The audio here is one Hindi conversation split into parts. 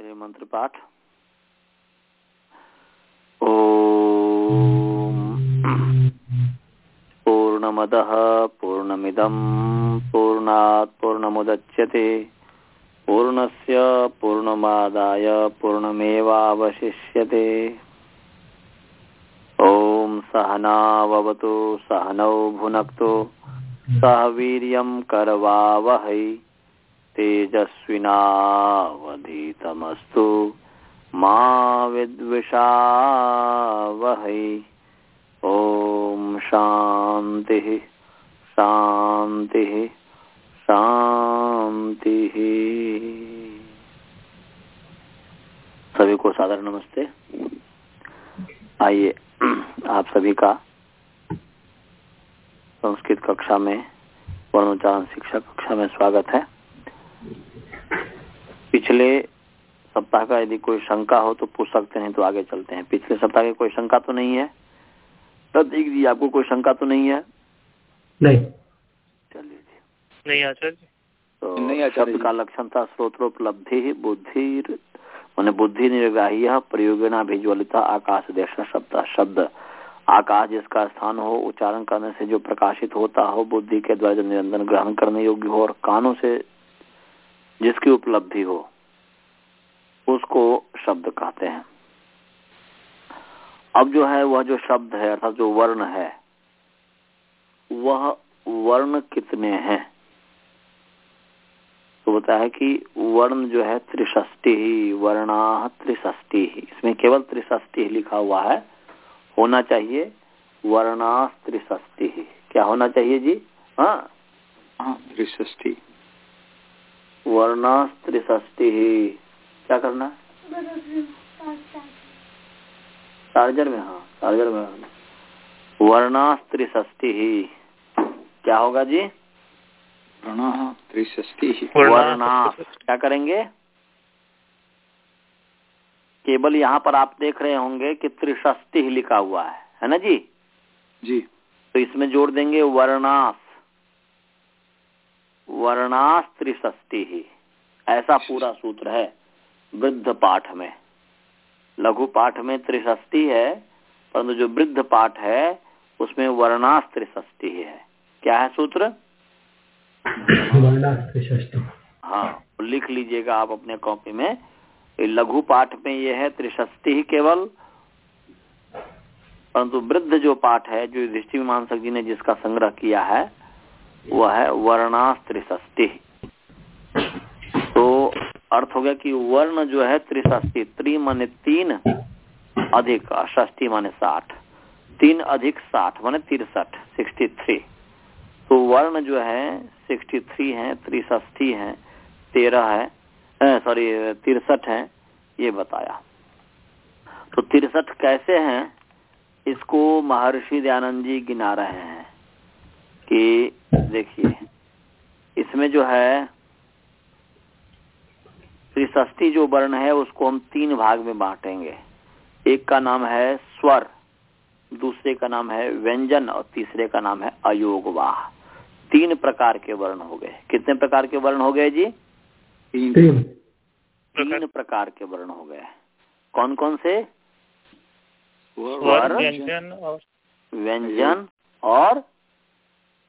चलिए मंत्र पाठ। पूर्णमदः पूर्णमिदं। पूर्णात् पूर्णमुदच्यते पूर्णस्य पूर्णमादाय पूर्णमेवावशिष्यते। ॐ सहनावतु सहनौ भुनक्तु, सह वीर्यं करवावहै। तेजस्विनावधीतमस्तु मा विद्विषावहै। ॐ शान्तिः शान्तिः शान्तिः। सभी को सादर नमस्ते। आइए, आप सभी का संस्कृत कक्षा में वर्णोच्चारण शिक्षा कक्षा में स्वागत है। पिछले सप्ताह का यदि कोई शंका हो तो पूछ सकते हैं तो आगे चलते हैं। पिछले सप्ताह की कोई शंका तो नहीं है? प्रतीक जी आपको कोई शंका तो नहीं है? नहीं। चलिए जी। नहीं आचार्य तो नहीं आचार्य शब्द का लक्षण था स्रोत्रोपलब्धि बुद्धि मैंने बुद्धि निर्ग्राह्य प्रयोगना भिज्वलिता आकाश देश शब्द शब्द। आकाश जिसका स्थान हो उच्चारण करने से जो प्रकाशित होता हो बुद्धि के द्वारा जो निरंतर ग्रहण करने योग्य हो और कानों से जिसकी उपलब्धि हो, उसको शब्द कहते हैं। अब जो है, वह जो शब्द है, अर्थात जो वर्ण है, वह वर्ण कितने हैं? तो बता है कि वर्ण जो है त्रिषष्टि ही, वर्णा त्रिषष्टि ही। इसमें केवल त्रिषष्टि ही लिखा हुआ है। होना चाहिए वर्णा त्रिषष्टि ही। क्या होना चाहिए जी? हाँ? हाँ वर्णा ही क्या करना? चार्जर में हाँ चार्जर में वर्णा त्रिषष्टि ही क्या होगा जी? प्रणः त्रिषष्टि वर्णास क्या करेंगे? केवल यहाँ पर आप देख रहे होंगे कि ही लिखा हुआ है। है ना जी? जी। तो इसमें जोड़ देंगे वर्णास वर्णास त्रिषष्टि ही ऐसा पूरा सूत्र है वृद्ध पाठ में। लघु पाठ में त्रिषष्टि है परंतु जो वृद्ध पाठ है उसमें वर्णास त्रिषष्टि ही। है क्या है सूत्र? हाँ तो लिख लीजिएगा आप अपने कॉपी में। लघु पाठ में यह है त्रिशस्ति ही केवल। परंतु वृद्ध जो पाठ है जो दृष्टि मीमांसक जी ने जिसका संग्रह किया है वह है वर्णास त्रिशस्ति तो अर्थ हो गया कि वर्ण जो है त्रिशस्ति त्रि माने तीन, अधिक षष्टि माने साठ। तीन अधिक साठ माने तिरसठ सिक्सटी थ्री तो वर्ण जो है सिक्सटी थ्री है त्रिष्ठी है, तेरह है सॉरी तिरसठ है, ये बताया। तो तिरसठ कैसे हैं? इसको महर्षि दयानंद जी गिना रहे हैं। कि देखिए इसमें जो है त्रिष्ठी जो वर्ण है उसको हम तीन भाग में बांटेंगे। एक का नाम है स्वर दूसरे का नाम है व्यंजन और तीसरे का नाम है अयोगवाह। तीन प्रकार के वर्ण हो गए। कितने प्रकार के वर्ण हो गए जी? तीन। तीन। प्रकार के वर्ण हो गए। कौन कौन से? स्वर, स्वर व्यंजन और व्यंजन और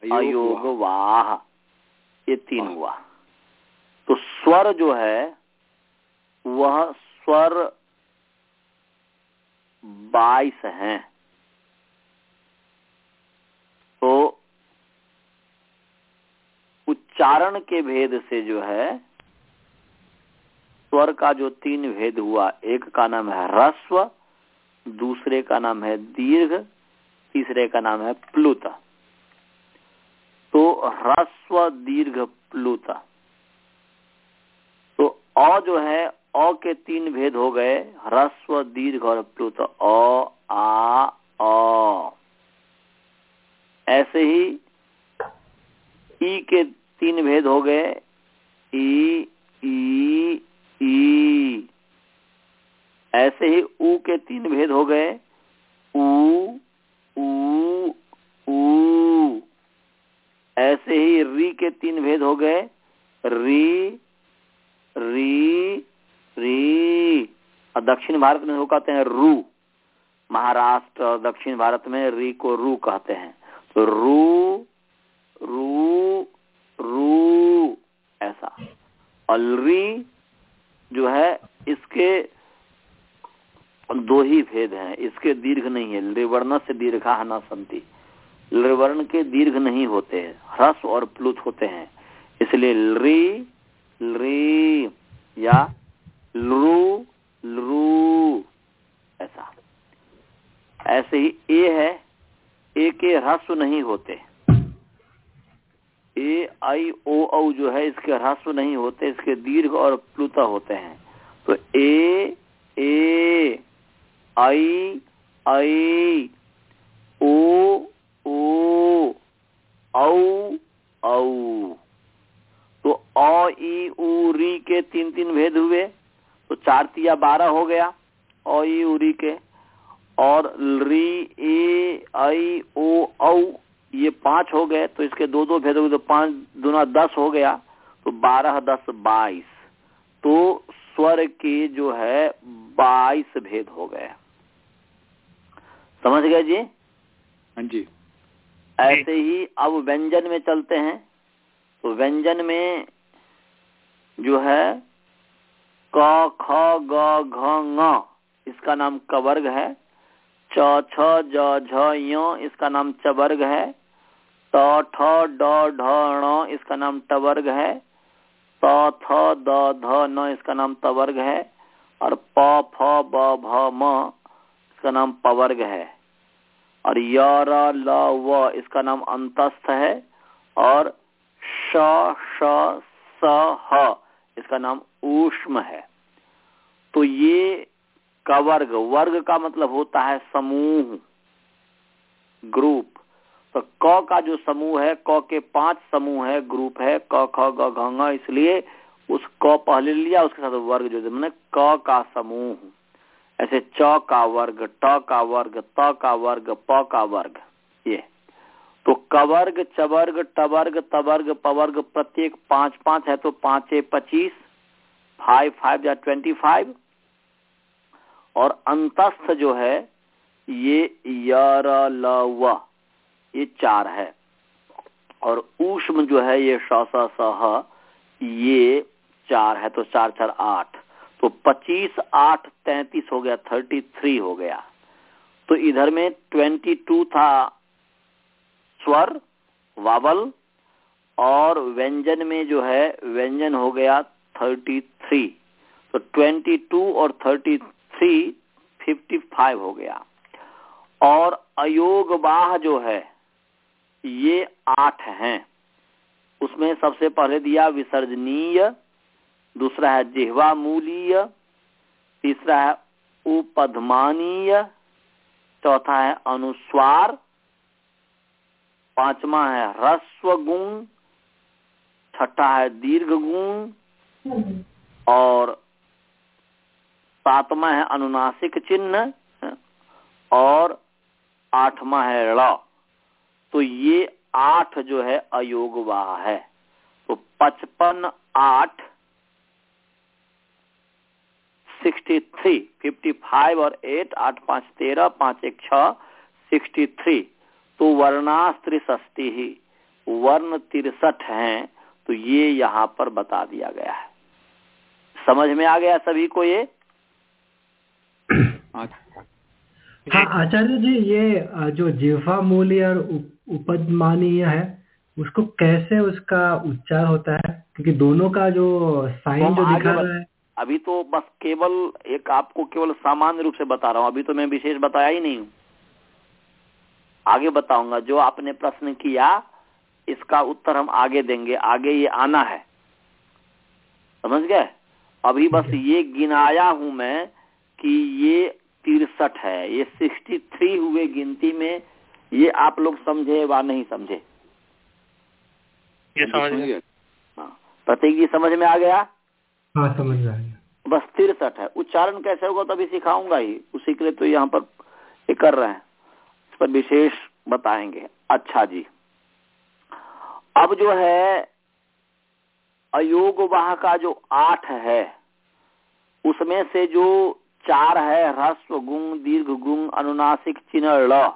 अयोग अयोगवाह ये तीन हुआ। तो स्वर जो है वह स्वर बाईस हैं। तो उच्चारण के भेद से जो है स्वर का जो तीन भेद हुआ एक का नाम है ह्रस्व दूसरे का नाम है दीर्घ तीसरे का नाम है प्लुत। तो ह्रस्व दीर्घ प्लुत। तो अ जो है, अ के तीन भेद हो गए, ह्रस्व दीर्घ और प्लुत। अ, आ, अ। ऐसे ही ई के तीन भेद हो गए, ई ई ई। ऐसे ही ऊ के तीन भेद हो गए ऊ ऊ ऐसे ही री के तीन भेद हो गए। री री री। और दक्षिण भारत में वो कहते हैं रू, महाराष्ट्र और दक्षिण भारत में री को रू कहते हैं। तो रू रू रू, ऐसा। और री जो है, इसके दो ही भेद हैं। इसके दीर्घ नहीं है। लिवर्ण से दीर्घा न संति लिवर्ण के दीर्घ नहीं होते हैं, ह्रस्व और प्लुत होते हैं। इसलिए लरी लरी या लरू लरू ऐसा। ऐसे ही ए है, ए के ह्रस्व नहीं होते। ए, आई, ओ, औ जो है, इसके ह्रस्व नहीं होते, इसके दीर्घ और प्लुत होते हैं। तो ए ए, आई आई, ओ औ औ। तो अ ई, उ, री के तीन तीन भेद हुए तो चार तिया बारह हो गया अ ई, उ, री के। और री ए आई ओ औ, ये पाँच हो गए तो इसके दो दो भेद हो गए तो पाँच दुना दस हो गया तो बारह दस बाईस। तो स्वर के जो है, बाईस भेद हो गए। समझ गए जी? हाँ जी। ऐसे ही अब व्यंजन में चलते हैं। तो व्यंजन में जो है, क, ख, ग, घ इसका नाम कवर्ग है। च, छ, ज, झ, य, इसका नाम चवर्ग है। त, ठ, ड, ढ, ण, इसका नाम टवर्ग है। त, थ, द, ध, न, इसका नाम तवर्ग है। और प, फ, ब, भ, म, इसका नाम पवर्ग है। और य र ल व, इसका नाम अंतस्थ है, और श श, स, ह, इसका नाम ऊष्म है। तो ये कवर्ग वर्ग वर्ग का मतलब होता है समूह, ग्रुप। तो क का जो समूह है, क के पाँच समूह है, ग्रुप है, क, ख, ग, घ इसलिए उस क पहले लिया, उसके साथ वर्ग जो मैंने क का समूह। ऐसे च का वर्ग, ट का वर्ग, त का वर्ग, प का वर्ग, ये। तो कवर्ग चवर्ग टवर्ग तवर्ग पवर्ग प्रत्येक पाँच पाँच है तो पांचे पच्चीस फाइव फाइव या ट्वेंटी फाइव और अंतस्थ जो है, ये यर ल ये चार है। और ऊष्म जो है, ये स ये चार है तो चार चार, आठ। तो पच्चीस आठ तैतीस हो गया थर्टी थ्री हो गया। तो इधर में ट्वेंटी टू था स्वर, वावल, और व्यंजन में जो है, व्यंजन हो गया थर्टी थ्री तो ट्वेंटी टू और थर्टी थ्री फिफ्टी फाइव हो गया। और अयोग बाह जो है, ये आठ हैं। उसमें सबसे पहले दिया विसर्जनीय दूसरा है जिहवा मूलीय, तीसरा है उपधमानीय, चौथा है अनुस्वार, पांचवा है ह्रस्व गुण छठा है दीर्घ गुण और सातवा है अनुनासिक चिन्ह, और आठवा है ड़ तो ये आठ जो है अयोगवाह है। तो पचपन आठ सिक्सटी थ्री फिफ्टी फाइव और एट आठ पाँच तेरह पाँच एक छ सिक्सटी थ्री तो वर्णास्त्रिशस्ति ही वर्ण तिरसठ हैं तो ये यहाँ पर बता दिया गया है। समझ में आ गया सभी को ये? हाँ आचार्य जी ये जो जिह्वा मूल्य और उपदमानीय है उसको कैसे उसका उच्चार होता है? क्योंकि दोनों का जो साइन जो दिखा रहा है। अभी तो बस केवल एक आपको केवल सामान्य रूप से बता रहा हूँ अभी तो मैं विशेष बताया ही नहीं हूँ। आगे बताऊँगा जो आपने प्रश्न किया इसका उत्तर हम आगे देंगे आगे ये आना है। समझ गए? अभी बस ये गिनाया हूँ मैं कि ये तिरसठ है ये सिक्सटी थ्री हुए गिनती में ये आप लोग समझे व नहीं समझे? ये समझ? गए। हाँ। प्रतीक जी समझ में आ गया? हाँ समझ बस तिरसठ है। उच्चारण कैसे होगा तभी सिखाऊँगा ही। उसी के लिए तो यहाँ पर ये कर रहे हैं। इस पर विशेष बताएँगे। अच्छा जी। अब जो है अयोग वाह का जो आठ है उसमें से जो चार है ह्रस्व गुंग दीर्घ गुंग अनुनासिक चिन्ह ल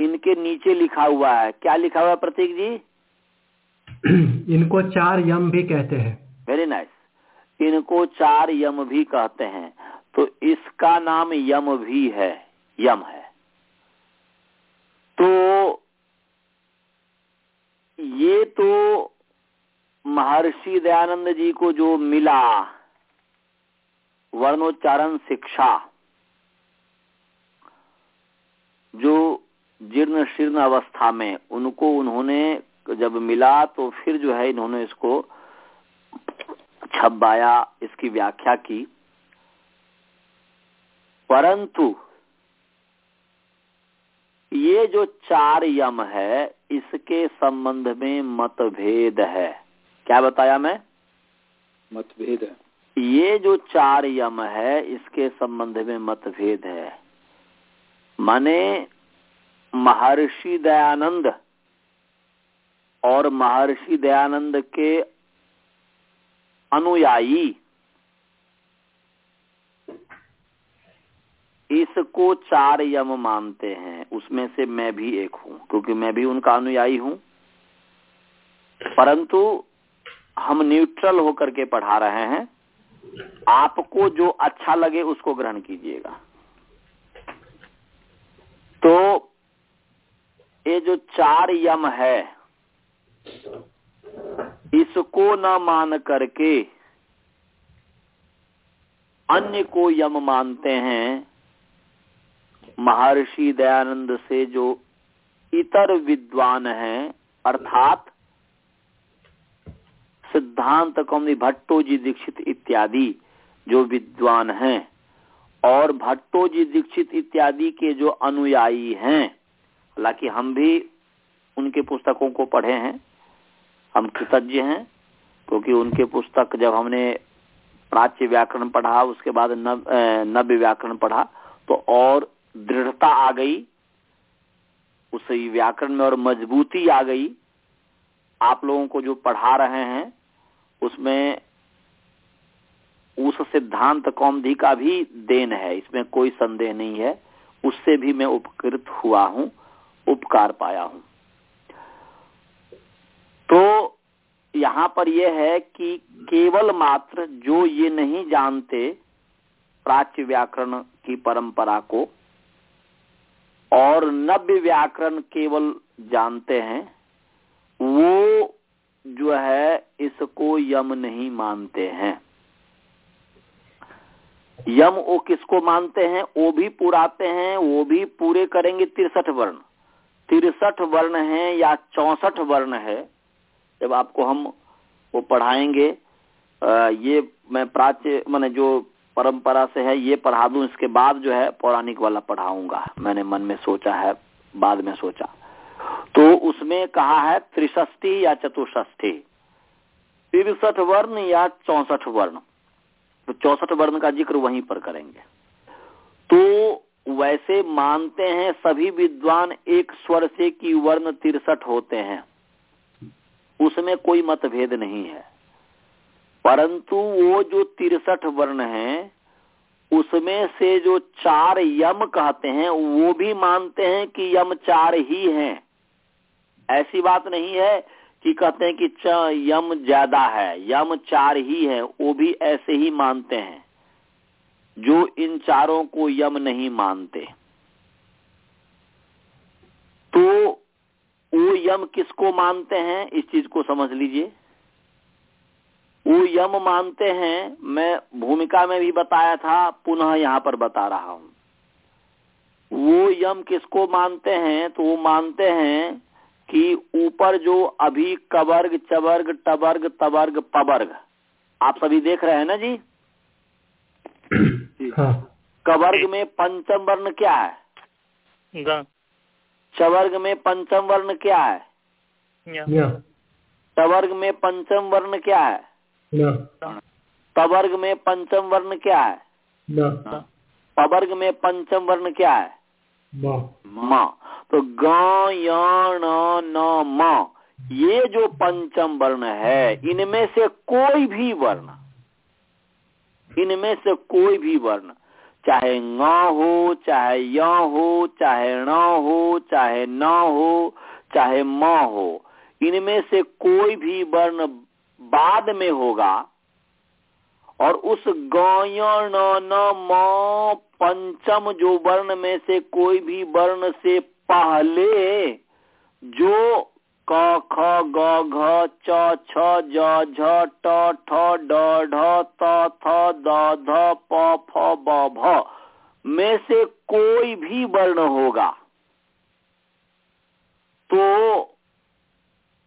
इनके नीचे लिखा हुआ है। क्या लिखा हुआ है प्रतीक जी? इनको चार यम भी कहते हैं। वेरी नाइस इनको चार यम भी कहते हैं। तो इसका नाम यम भी है। यम है। तो ये तो महर्षि दयानंद जी को जो मिला, वर्णोच्चारण शिक्षा, जो जीर्ण शीर्ण अवस्था में उनको उन्होंने जब मिला तो फिर जो है इन्होंने इसको छपाया इसकी व्याख्या की। परंतु ये जो चार यम है इसके संबंध में मतभेद है। क्या बताया मैं? मतभेद है। ये जो चार यम है इसके संबंध में मतभेद है। माने महर्षि दयानंद और महर्षि दयानंद के अनुयायी। इसको चार यम मानते हैं। उसमें से मैं भी एक हूँ, क्योंकि मैं भी उनका अनुयायी हूँ। परंतु हम न्यूट्रल होकर के पढ़ा रहे हैं। आपको जो अच्छा लगे उसको ग्रहण कीजिएगा। तो ये जो चार यम है इसको न मान करके अन्य को यम मानते हैं। महर्षि दयानंद से जो इतर विद्वान हैं, अर्थात सिद्धांत कौमी भट्टो जी दीक्षित इत्यादि जो विद्वान हैं, और भट्टो जी दीक्षित इत्यादि के जो अनुयायी हैं, हालाँकि हम भी उनके पुस्तकों को पढ़े हैं हम कृतज्ञ हैं, क्योंकि उनके पुस्तक जब हमने प्राच्य व्याकरण पढ़ा, उसके बाद नव्य व्याकरण पढ़ा तो और दृढ़ता आ गई, उस व्याकरण में और मजबूती आ गई। आप लोगों को जो पढ़ा रहे हैं, उसमें उस सिद्धांत कौमधी का भी देन है, इसमें कोई संदेह नहीं है। उससे भी मैं उपकृत हुआ हूँ, उपकार पाया हूँ तो यहाँ पर यह है कि केवल मात्र जो ये नहीं जानते प्राच्य व्याकरण की परंपरा को, और नव्य व्याकरण केवल जानते हैं, वो जो है इसको यम नहीं मानते हैं। यम वो किसको मानते हैं? वो भी पुराते हैं, वो भी पूरे करेंगे तिरसठ वर्ण। तिरसठ वर्ण है या चौसठ वर्ण है जब आपको हम वो पढ़ाएँगे ये मैं प्राच्य, मैंने जो परंपरा से है, ये पढ़ा दूँ, इसके बाद जो है पौराणिक वाला पढ़ाऊँगा। मैंने मन में सोचा है, बाद में सोचा। तो उसमें कहा है त्रिष्ठी या चतुष्ठी तिरसठ वर्ण या चौसठ वर्ण? तो चौसठ वर्ण का ज़िक्र वहीं पर करेंगे। तो वैसे मानते हैं सभी विद्वान एक स्वर से कि वर्ण तिरसठ होते हैं। उसमें कोई मतभेद नहीं है। परंतु वो जो तिरसठ वर्ण है, उसमें से जो चार यम कहते हैं, वो भी मानते हैं कि यम चार ही हैं। ऐसी बात नहीं है कि कहते हैं कि यम ज़्यादा है, यम चार ही है, वो भी ऐसे ही मानते हैं, जो इन चारों को यम नहीं मानते। तो वो यम किसको मानते हैं? इस चीज़ को समझ लीजिए। वो यम मानते हैं मैं भूमिका में भी बताया था पुनः यहाँ पर बता रहा हूँ। वो यम किसको मानते हैं? तो वो मानते हैं कि ऊपर जो अभी कवर्ग चवर्ग टवर्ग तवर्ग पवर्ग आप सभी देख रहे हैं ना जी? हाँ। कवर्ग में पंचम वर्ण क्या है? ग चवर्ग में पंचम वर्ण क्या है? य य में पंचम वर्ण क्या है? न तवर्ग में पंचम वर्ण क्या है? पवर्ग में पंचम वर्ण क्या है? म। म। तो ग न न म ये जो पंचम वर्ण है इनमें से कोई भी वर्ण इनमें से कोई भी वर्ण चाहे ङ हो, चाहे य हो, चाहे ण हो, चाहे न हो, चाहे म हो, इनमें से कोई भी वर्ण बाद में होगा और उस म, पंचम जो वर्ण में से कोई भी वर्ण से पहले जो क ख ग घ च छ ज झ ट ठ ड ढ त थ द ध प फ ब भ। में से कोई भी वर्ण होगा। तो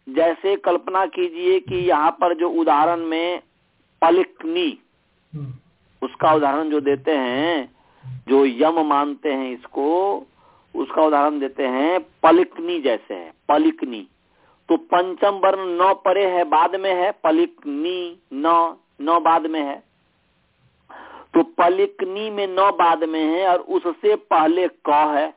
जैसे कल्पना कीजिए कि यहाँ पर जो उदाहरण में पलिकनी हम्म, उसका उदाहरण जो देते हैं जो यम मानते हैं इसको उसका उदाहरण देते हैं पलिकनी जैसे है पलिकनी। तो पंचम वर्ण नौ परे है, बाद में है, पलिकनी नौ नौ बाद में है। तो पलिकनी में नौ बाद में है और उससे पहले क है।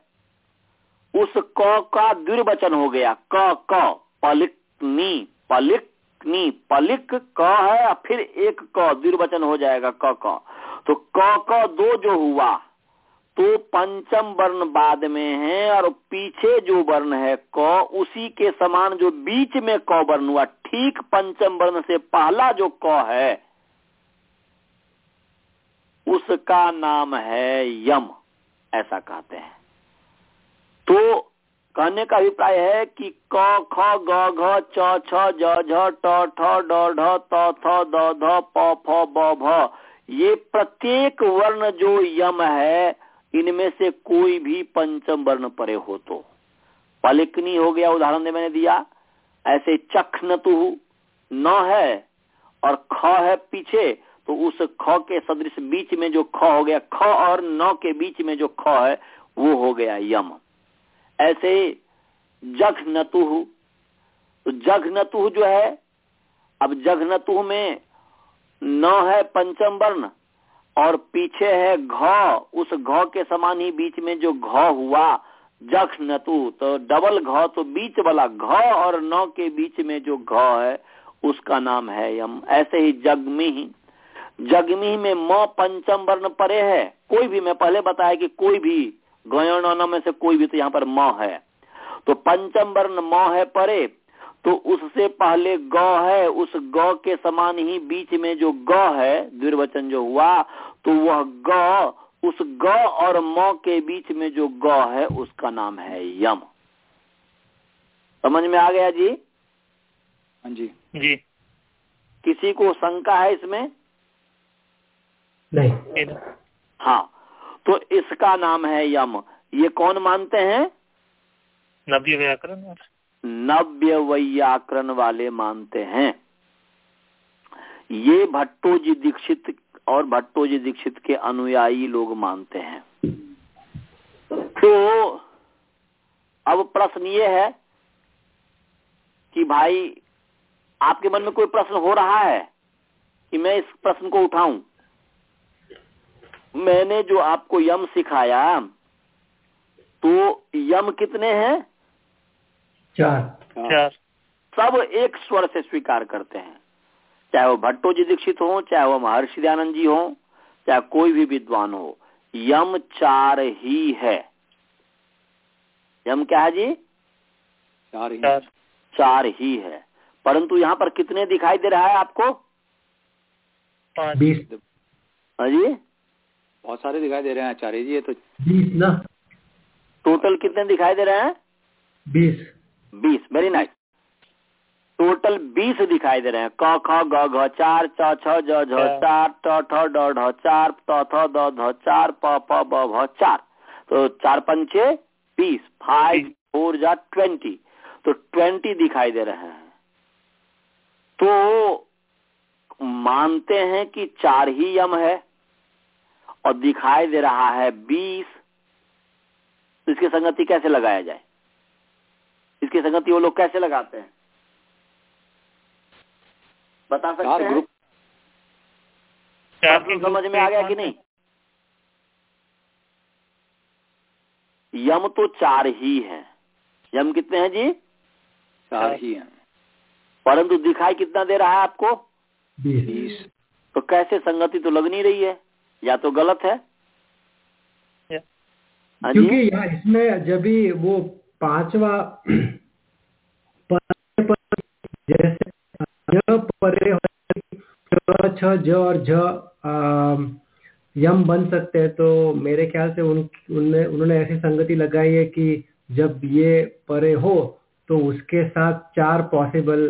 उस क का द्विवचन हो गया। क क, पलिकनी पलिकनी, पलिक क है और फिर एक क, द्विवचन हो जाएगा क क। तो क क, दो जो हुआ तो पंचम वर्ण बाद में है और पीछे जो वर्ण है क, उसी के समान जो बीच में क वर्ण हुआ, ठीक पंचम वर्ण से पहला जो क है, उसका नाम है यम, ऐसा कहते हैं। तो कहने का अभिप्राय है कि क, ख, ग, घ, च, छ, ज, झ ट ठ, ड, ढ त थ द ध, प, फ, ब, भ, ये प्रत्येक वर्ण जो यम है इनमें से कोई भी पंचम वर्ण परे हो तो। पलिकनी हो गया, उदाहरण मैंने दिया, ऐसे चखनतु न है और ख है पीछे तो उस ख के सदृश बीच में जो ख हो गया, ख और न के बीच में जो ख है, वो हो गया यम। ऐसे जघनतुह तो जघनतुह जो है, अब जघ जघनतुह में न है पंचम वर्ण और पीछे है घ, उस घ के समान ही बीच में जो घ हुआ जघनतु तो। डबल घ तो बीच वाला घ और न के बीच में जो घ है, उसका नाम है यम। ऐसे ही जगमी। जगमी में म पंचम वर्ण परे है। कोई भी, मैं पहले बताया कि कोई भी गयन में से कोई भी तो यहाँ पर म है। तो पंचम वर्ण म है परे तो उससे पहले ग है उस ग के समान ही बीच में जो ग है द्विवचन जो हुआ तो वह ग उस ग और म के बीच में जो ग है उसका नाम है यम। समझ में आ गया जी? हाँ जी। जी। किसी को शंका है इसमें? नहीं। हाँ। तो इसका नाम है यम। ये कौन मानते हैं? नव्य व्याकरण। और नव्य वैयाकरण वाले मानते हैं। ये भट्टो जी दीक्षित और भट्टो जी दीक्षित के अनुयायी लोग मानते हैं। तो अब प्रश्न ये है कि भाई, आपके मन में कोई प्रश्न हो रहा है कि मैं इस प्रश्न को उठाऊं? मैंने जो आपको यम सिखाया तो यम कितने हैं? चार। हाँ, चार। सब एक स्वर से स्वीकार करते हैं। चाहे वो भट्टो जी दीक्षित हो चाहे वो महर्षि दयानंद जी हो चाहे कोई भी विद्वान हो यम चार ही है। यम क्या है जी? चार ही। चार। चार ही है। परंतु यहाँ पर कितने दिखाई दे रहा है आपको? बीस। हाँ जी। बहुत सारे दिखाई दे रहे हैं आचार्य जी ये तो बीस ना। टोटल कितने दिखाई दे रहे हैं? बीस। बीस वेरी नाइस टोटल बीस दिखाई दे रहे हैं। क ख ग घ चार च छ ज झ चार ट ठ ड ढ चार त थ द ध चार प प ब भ चार। तो चार पंचे बीस फाइव फोर जा ट्वेंटी तो ट्वेंटी दिखाई दे रहे हैं। तो मानते हैं कि चार ही यम है और दिखाई दे रहा है बीस। तो इसकी संगति कैसे लगाया जाए? इसकी संगति वो लोग कैसे लगाते हैं? बता सकते हैं? ग्रुप समझ में आ गया कि नहीं? यम तो चार ही है। यम कितने हैं जी? चार ही हैं। परंतु दिखाई कितना दे रहा है आपको? बीस। तो कैसे संगति तो लग नहीं रही है? या तो गलत है? हाँ क्योंकि यहाँ इसमें जब भी वो पांचवा परे जैसे परे छ, ज और झ यम बन सकते हैं। तो मेरे ख्याल से उन उन्होंने ऐसी संगति लगाई है कि जब ये परे हो तो उसके साथ चार पॉसिबल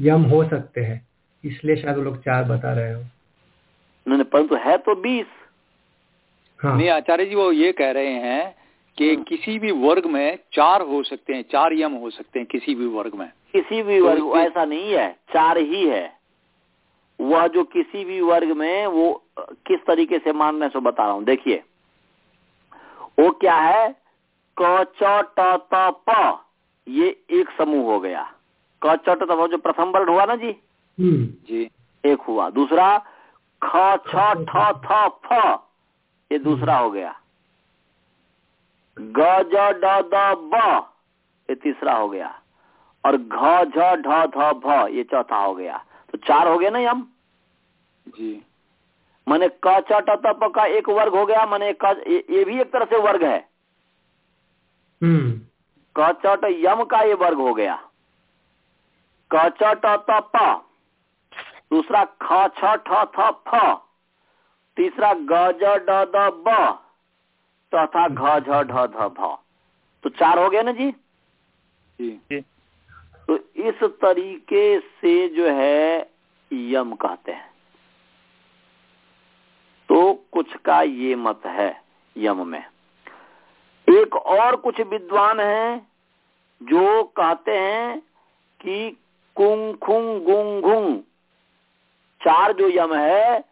यम हो सकते हैं। इसलिए शायद वो लोग चार बता रहे हो। उन्होंने परंतु है तो बीस। हाँ। नहीं आचार्य जी वो ये कह रहे हैं कि हम्म। किसी भी वर्ग में चार हो सकते हैं चार यम हो सकते हैं किसी भी वर्ग में। किसी भी तो वर्ग इसमें- ऐसा नहीं है चार ही है। वह जो किसी भी वर्ग में वो किस तरीके से मानने से बता रहा हूँ। देखिए वो क्या है? क च ट त प ये एक समूह हो गया। क च ट त जो प्रथम वर्ण हुआ ना जी? हम्म। जी। एक हुआ। दूसरा ख छ ठ थ फ। ये दूसरा हो गया। ग ज ड द ब ये तीसरा हो गया। और घ झ ढ ध भ ये चौथा हो गया। तो चार हो गए ना यम जी। माने क च ट त प का एक वर्ग हो गया मैंने क ये, ये भी एक तरह से वर्ग है। हम्म। क च ट यम का ये वर्ग हो गया। क च ट त प। दूसरा ख छ ठ थ फ। तीसरा ग ज ड द ब चौथा घ झ ढ ध भ। तो चार हो गए ना जी? जी। जी। तो इस तरीके से जो है यम कहते हैं। तो कुछ का ये मत है यम में। एक और कुछ विद्वान हैं जो कहते हैं कि कुंग खुंग गुंग चार जो यम है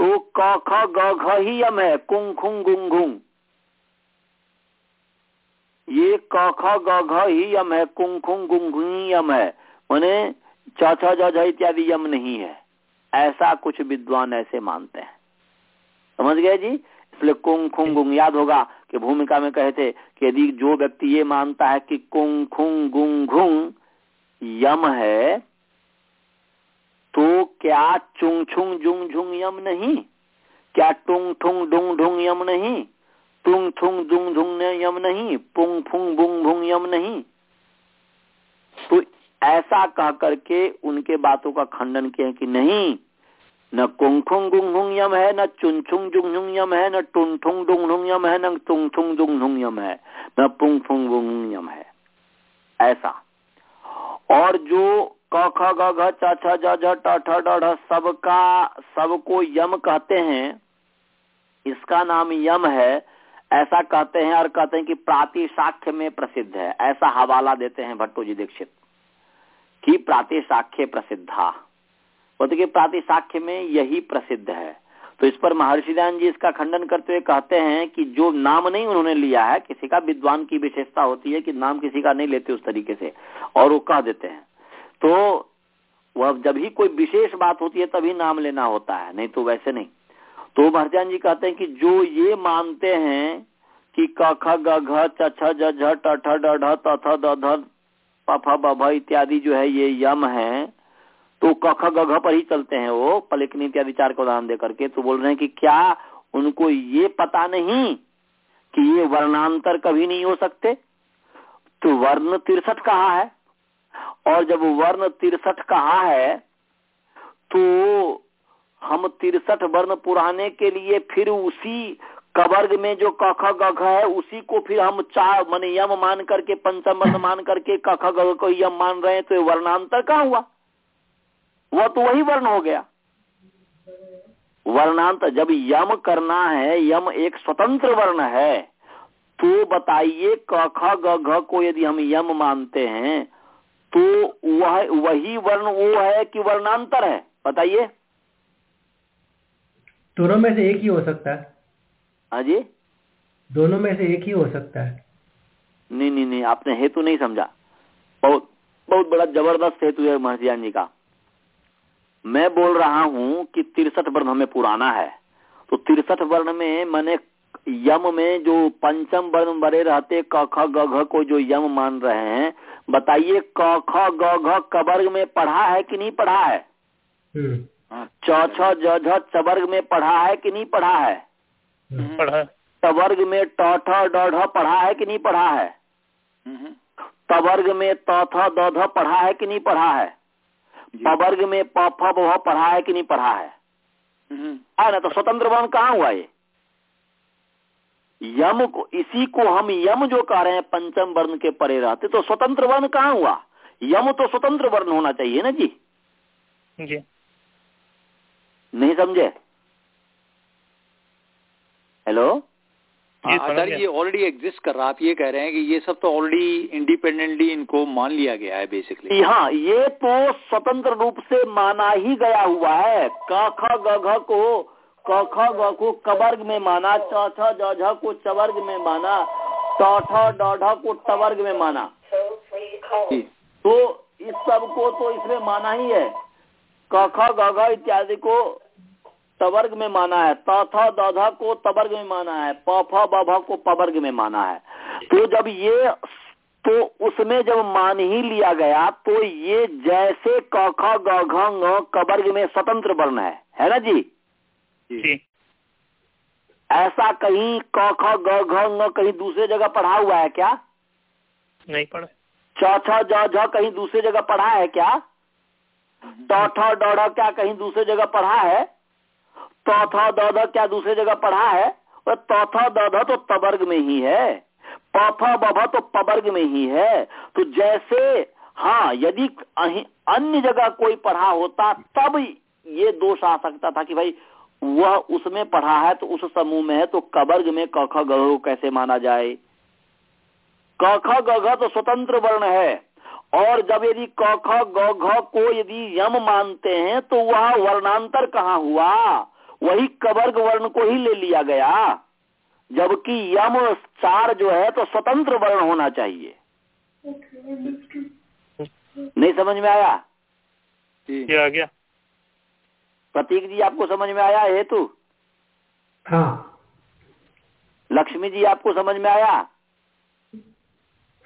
तो क, ख ही, यम है। कुंग, खुंग, गुंग, घुंग। ये क, ख ही, यम है। कुंग, खुंग, गुंग यम है। माने च, छ, ज इत्यादि यम नहीं है। ऐसा कुछ विद्वान ऐसे मानते हैं। समझ गए जी? इसलिए कुंग, खुंग, गुंग। याद होगा कि भूमिका में कहे थे कि यदि जो व्यक्ति ये मानता है कि कुंग, खुंग, गुंग, घुंग, यम है तो क्या चुंग छुंग जुंग झुंग यम नहीं? क्या टुंग ठुंग डुंग ढुंग यम नहीं? टुंग थुंग दुंग धुंग यम नहीं? पुंग फुंग बुंग भुंग यम नहीं? तो ऐसा कह करके उनके बातों का खंडन किया कि नहीं, न कुंग खुंग गुंग हुंग यम है, न चुन छुंग जुंग झुंग यम है, न टुन ठुंग डुंग ढुंग यम है, न तुंग थुंग दुंग ढुंग यम है, न पुंग फुंग बुंग यम है। ऐसा। और जो क, ख, ग, घ, च, छ, ज झ ट, ठ, ड, ढ सबका सबको यम कहते हैं। इसका नाम यम है। ऐसा कहते हैं और कहते हैं कि प्रातिशाख्य में प्रसिद्ध है। ऐसा हवाला देते हैं भट्टो जी दीक्षित कि प्रातिशाख्य प्रसिद्धा। बोलते कि प्रातिशाख्य में यही प्रसिद्ध है। तो इस पर महर्षि दयान जी इसका खंडन करते हुए कहते हैं कि जो नाम नहीं उन्होंने लिया है, किसी का विद्वान की विशेषता होती है कि नाम किसी का नहीं लेते उस तरीके से, और वो कह देते हैं। तो वह जब ही कोई विशेष बात होती है, तभी नाम लेना होता है। नहीं तो वैसे नहीं। तो भरजान जी कहते हैं कि जो ये मानते हैं कि क, ख, ग, घ, च, छ झ ठ ध इत्यादि जो है ये यम है तो क, ख, ग, घ पर ही चलते हैं वो पलिकनी इत्यादि चार का उदाहरण दे करके तो बोल रहे हैं कि क्या उनको ये पता नहीं कि ये वर्णांतर कभी नहीं हो सकते? तो वर्ण तिरसठ कहा है? और जब वर्ण तिरसठ कहा है तो हम तिरसठ वर्ण पुराने के लिए फिर उसी कवर्ग में जो कख ख, ग, घ है, उसी को फिर हम चार मन यम मान करके, पंचम वर्ण मान करके कख ख, ग घ को यम मान रहे हैं तो वर्णांतर कहाँ हुआ? वह तो वही वर्ण हो गया। वर्णांतर, जब यम करना है, यम एक स्वतंत्र वर्ण है तो बताइए कख गघ को यदि हम यम मानते हैं तो वह वही वर्ण वो है कि वर्णांतर है। बताइए। दोनों में से एक ही हो सकता है। हाँ जी। दोनों में से एक ही हो सकता है। नहीं नहीं नहीं आपने हेतु नहीं समझा। बहुत बहुत बड़ा ज़बरदस्त हेतु है महर्षियान जी का। मैं बोल रहा हूँ कि तिरसठ वर्ण हमें पुराना है। तो तिरसठ वर्ण में मैंने यम में जो पंचम वर्ण बड़े रहते क ख ग घ को जो यम मान रहे हैं बताइए क ख ग घ कवर्ग में पढ़ा है कि नहीं पढ़ा है? हम्म, च छ ज झ चवर्ग में पढ़ा है कि नहीं पढ़ा है? हम्म, पढ़ा तवर्ग में ट ठ ड पढ़ा है कि नहीं पढ़ा है? हम्म, तवर्ग में त थ द ध पढ़ा है कि नहीं पढ़ा है? पवर्ग में प फ ब पढ़ा है कि नहीं पढ़ा है? हम्म, है ना तो स्वतंत्र वर्ण कहाँ हुआ ये? यम को इसी को हम यम जो कह रहे हैं पंचम वर्ण के परे रहते तो स्वतंत्र वर्ण कहाँ हुआ? यम तो स्वतंत्र वर्ण होना चाहिए ना जी? जी। नहीं समझे? हेलो? हाँ, आचार्य ये ऑलरेडी एग्जिस्ट कर रहा आप ये कह रहे हैं कि ये सब तो ऑलरेडी इंडिपेंडेंटली इनको मान लिया गया है बेसिकली हाँ ये तो स्वतंत्र रूप से माना ही गया हुआ है। क ख ग घ को क ख ग को कवर्ग में माना, च छ झ को चवर्ग में माना ट ठ को टवर्ग में माना। तो इस सबको तो इसमें माना ही है। क ख ग इत्यादि को तवर्ग में माना है। त थ ध को तवर्ग में माना है। प फ ब को पवर्ग में माना है। तो जब ये तो उसमें जब मान ही लिया गया तो ये जैसे क ख ग कवर्ग में स्वतंत्र वर्ण है। है ना जी? जी। ऐसा कहीं क ख ग घ ङ कहीं दूसरे जगह पढ़ा हुआ है क्या? नहीं पढ़ा। च छ ज झ कहीं दूसरी जगह पढ़ा है क्या? ट ठ ड क्या कहीं दूसरे जगह पढ़ा है? त थ द क्या दूसरे जगह पढ़ा है? और त थ द तो तबर्ग में ही है। प फ ब तो पबर्ग में ही है। तो जैसे हाँ यदि अन्य जगह कोई पढ़ा होता तब ये दोष आ सकता था कि भाई वह उसमें पढ़ा है तो उस समूह में है तो कबर्ग में क ख ग को कैसे माना जाए? क ख ग तो स्वतंत्र वर्ण है। और जब यदि क ख ग घ को यदि यम मानते हैं तो वह वर्णांतर कहाँ हुआ? वही कबर्ग वर्ण को ही ले लिया गया। जबकि यम चार जो है तो स्वतंत्र वर्ण होना चाहिए। नहीं समझ में आया? जी आ गया। प्रतीक जी आपको समझ में आया हेतु? हाँ। लक्ष्मी जी आपको समझ में आया?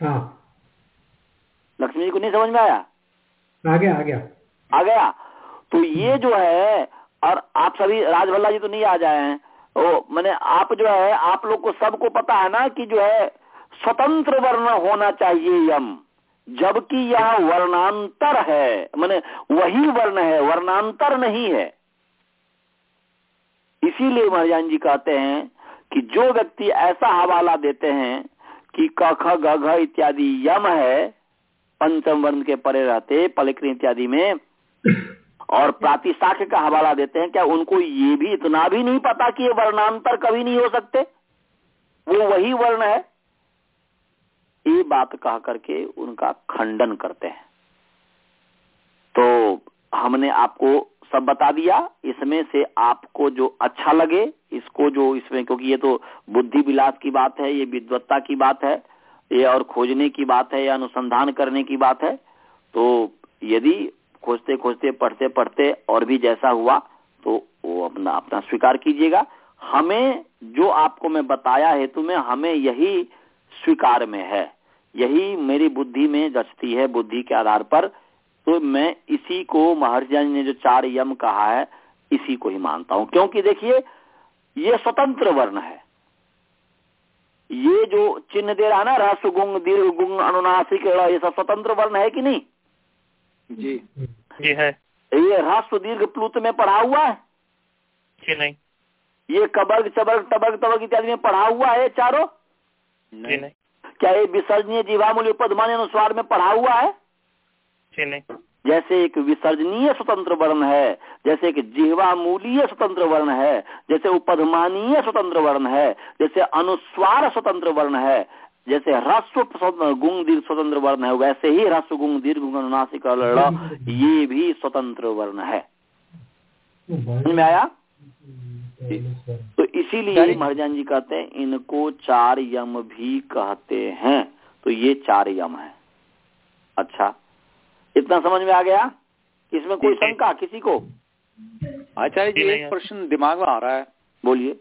हाँ। लक्ष्मी जी को नहीं समझ में आया? आ गया आ गया। आ गया। तो ये जो है और आप सभी राजभल्ला जी तो नहीं आ जाए हैं। ओ मैंने आप जो है आप लोग को सबको पता है ना कि जो है स्वतंत्र वर्ण होना चाहिए यम जबकि यह वर्णांतर है। मैंने वही वर्ण है वर्णांतर नहीं है। इसीलिए महाराज जी कहते हैं कि जो व्यक्ति ऐसा हवाला देते हैं कि क, ख, ग, घ इत्यादि यम है, पंचम वर्ण के परे रहते पलिक्री इत्यादि में, और प्रातिशाख्य का हवाला देते हैं, क्या उनको ये भी इतना भी नहीं पता कि ये वर्णांतर कभी नहीं हो सकते? वो वही वर्ण है। ये बात कह करके उनका खंडन करते हैं। तो हमने आपको सब बता दिया, इसमें से आपको जो अच्छा लगे, इसको जो इसमें, क्योंकि ये तो बुद्धि विलास की बात है, ये विद्वत्ता की बात है, ये और खोजने की बात है, या अनुसंधान करने की बात है तो यदि खोजते खोजते, पढ़ते पढ़ते और भी जैसा हुआ तो वो अपना अपना स्वीकार कीजिएगा। हमें जो आपको मैं बताया हेतु में, हमें यही स्वीकार में है। यही मेरी बुद्धि में जचती है, बुद्धि के आधार पर तो मैं इसी को महर्षि जी ने जो चार यम कहा है इसी को ही मानता हूँ। क्योंकि देखिए ये स्वतंत्र वर्ण है। ये जो चिन्ह दे रहा ना रस गुंग दीर्घ गुंग अनुनासिक ये सब स्वतंत्र वर्ण है कि नहीं? जी। जी है। ये ह्रस्व दीर्घ प्लुत में पढ़ा हुआ है? जी नहीं। ये कबर्ग चबर्ग तबर्ग तबर्ग इत्यादि में पढ़ा हुआ है चारों? नहीं नहीं। क्या ये विसर्जनीय जीवामूल्य पदमान अनुस्वार में पढ़ा हुआ है? जी नहीं। जैसे एक विसर्जनीय स्वतंत्र वर्ण है जैसे एक जिह्वामूलीय स्वतंत्र वर्ण है जैसे उपधमानीय स्वतंत्र वर्ण है जैसे अनुस्वार स्वतंत्र वर्ण है जैसे ह्रस्व गुंग दीर्घ स्वतंत्र वर्ण है वैसे ही ह्रस्व गुंग दीर्घ अनुनासिक ये भी स्वतंत्र वर्ण है। समझ में आया? तो इसीलिए? महाराजान जी कहते हैं इनको चार यम भी कहते हैं। तो ये चार यम है। अच्छा? इतना समझ में आ गया? इसमें कोई। शंका किसी को? आचार्य जी जी, एक प्रश्न दिमाग में आ रहा है। बोलिए।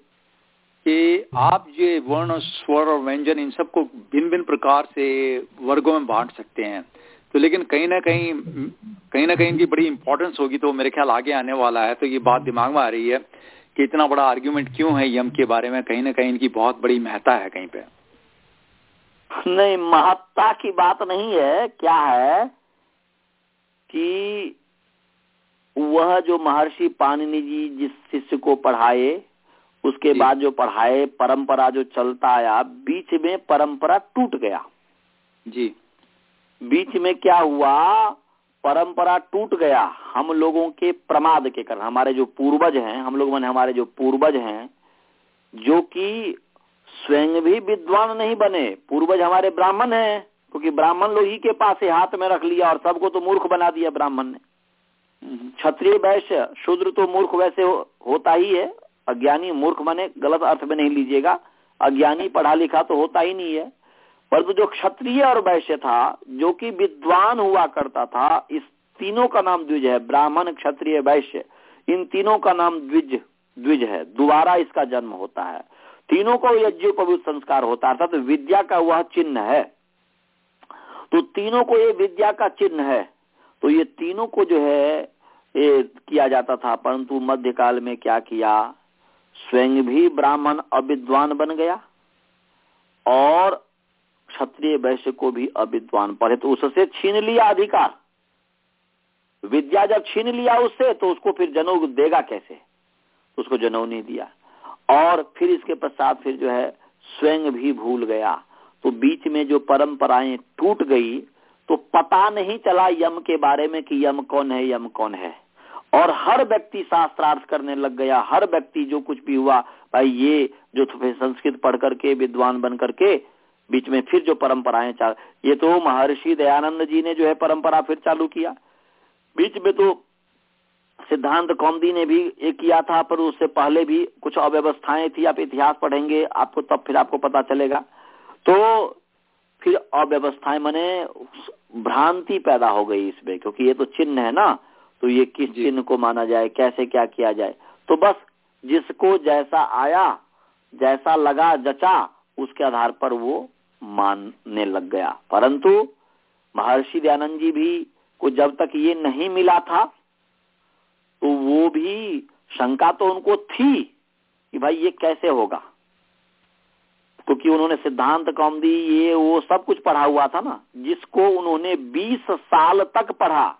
कि आप ये वर्ण स्वर और व्यंजन इन सबको भिन्न भिन्न प्रकार से वर्गों में बांट सकते हैं। तो लेकिन कहीं ना कहीं कहीं ना कहीं इनकी बड़ी इंपॉर्टेंस होगी तो मेरे ख्याल आगे आने वाला है। तो ये बात दिमाग में आ रही है कि इतना बड़ा आर्ग्यूमेंट क्यों है यम के बारे में? कहीं ना कहीं इनकी बहुत बड़ी महत्ता है कहीं पे। नहीं महत्ता की बात नहीं है। क्या है? कि वह जो महर्षि पाणिनि जी जिस शिष्य को पढ़ाए उसके बाद जो पढ़ाए परंपरा जो चलता आया बीच में परंपरा टूट गया। जी। बीच में क्या हुआ? परंपरा टूट गया। हम लोगों के प्रमाद के कारण हमारे जो पूर्वज हैं हम लोग माने हमारे जो पूर्वज हैं जो कि स्वयं भी विद्वान नहीं बने। पूर्वज हमारे ब्राह्मण हैं। क्योंकि ब्राह्मण लोग ही के पास हाथ में रख लिया और सबको तो मूर्ख बना दिया ब्राह्मण ने। हम्म, क्षत्रिय वैश्य शूद्र तो मूर्ख वैसे हो, होता ही है। अज्ञानी मूर्ख माने गलत अर्थ में नहीं लीजिएगा। अज्ञानी पढ़ा लिखा तो होता ही नहीं है। परंतु जो क्षत्रिय और वैश्य था जो कि विद्वान हुआ करता था इस तीनों का नाम द्विज है। ब्राह्मण क्षत्रिय वैश्य इन तीनों का नाम द्विज द्विज है। दोबारा इसका जन्म होता है। तीनों को यज्ञोपवीत संस्कार होता अर्थात विद्या का वह चिन्ह है। तो तीनों को ये विद्या का चिन्ह है। तो ये तीनों को जो है, ये किया जाता था, परंतु मध्यकाल में क्या किया? स्वयं भी ब्राह्मण अविद्वान बन गया और क्षत्रिय वैश्य को भी अविद्वान पढ़े तो उससे छीन लिया अधिकार। विद्या जब छीन लिया उससे तो उसको फिर जनऊ देगा कैसे? उसको जनऊ नहीं दिया। और फिर इसके पश्चात फिर जो है, स्वयं भी भूल गया। तो बीच में जो परंपराएँ टूट गई तो पता नहीं चला यम के बारे में कि यम कौन है, यम कौन है। और हर व्यक्ति शास्त्रार्थ करने लग गया। हर व्यक्ति जो कुछ भी हुआ, भाई ये जो संस्कृत पढ़ करके विद्वान बन करके बीच में फिर जो परंपराएँ चाल ये तो महर्षि दयानंद जी ने जो है परंपरा फिर चालू किया। बीच में तो सिद्धांत कौमदी ने भी ये किया था, पर उससे पहले भी कुछ अव्यवस्थाएँ थी। आप इतिहास पढ़ेंगे, आपको तब फिर आपको पता चलेगा। तो फिर अव्यवस्थाएँ मने भ्रांति पैदा हो गई इसमें क्योंकि ये तो चिन्ह है ना तो ये किस चिन्ह को माना जाए कैसे क्या किया जाए। तो बस जिसको जैसा आया जैसा लगा जचा उसके आधार पर वो मानने लग गया। परंतु महर्षि दयानंद जी भी को जब तक ये नहीं मिला था तो वो भी शंका तो उनको थी कि भाई ये कैसे होगा। क्योंकि उन्होंने सिद्धांत कौमदी ये, वो सब कुछ पढ़ा हुआ था ना, जिसको उन्होंने 20 साल तक पढ़ा।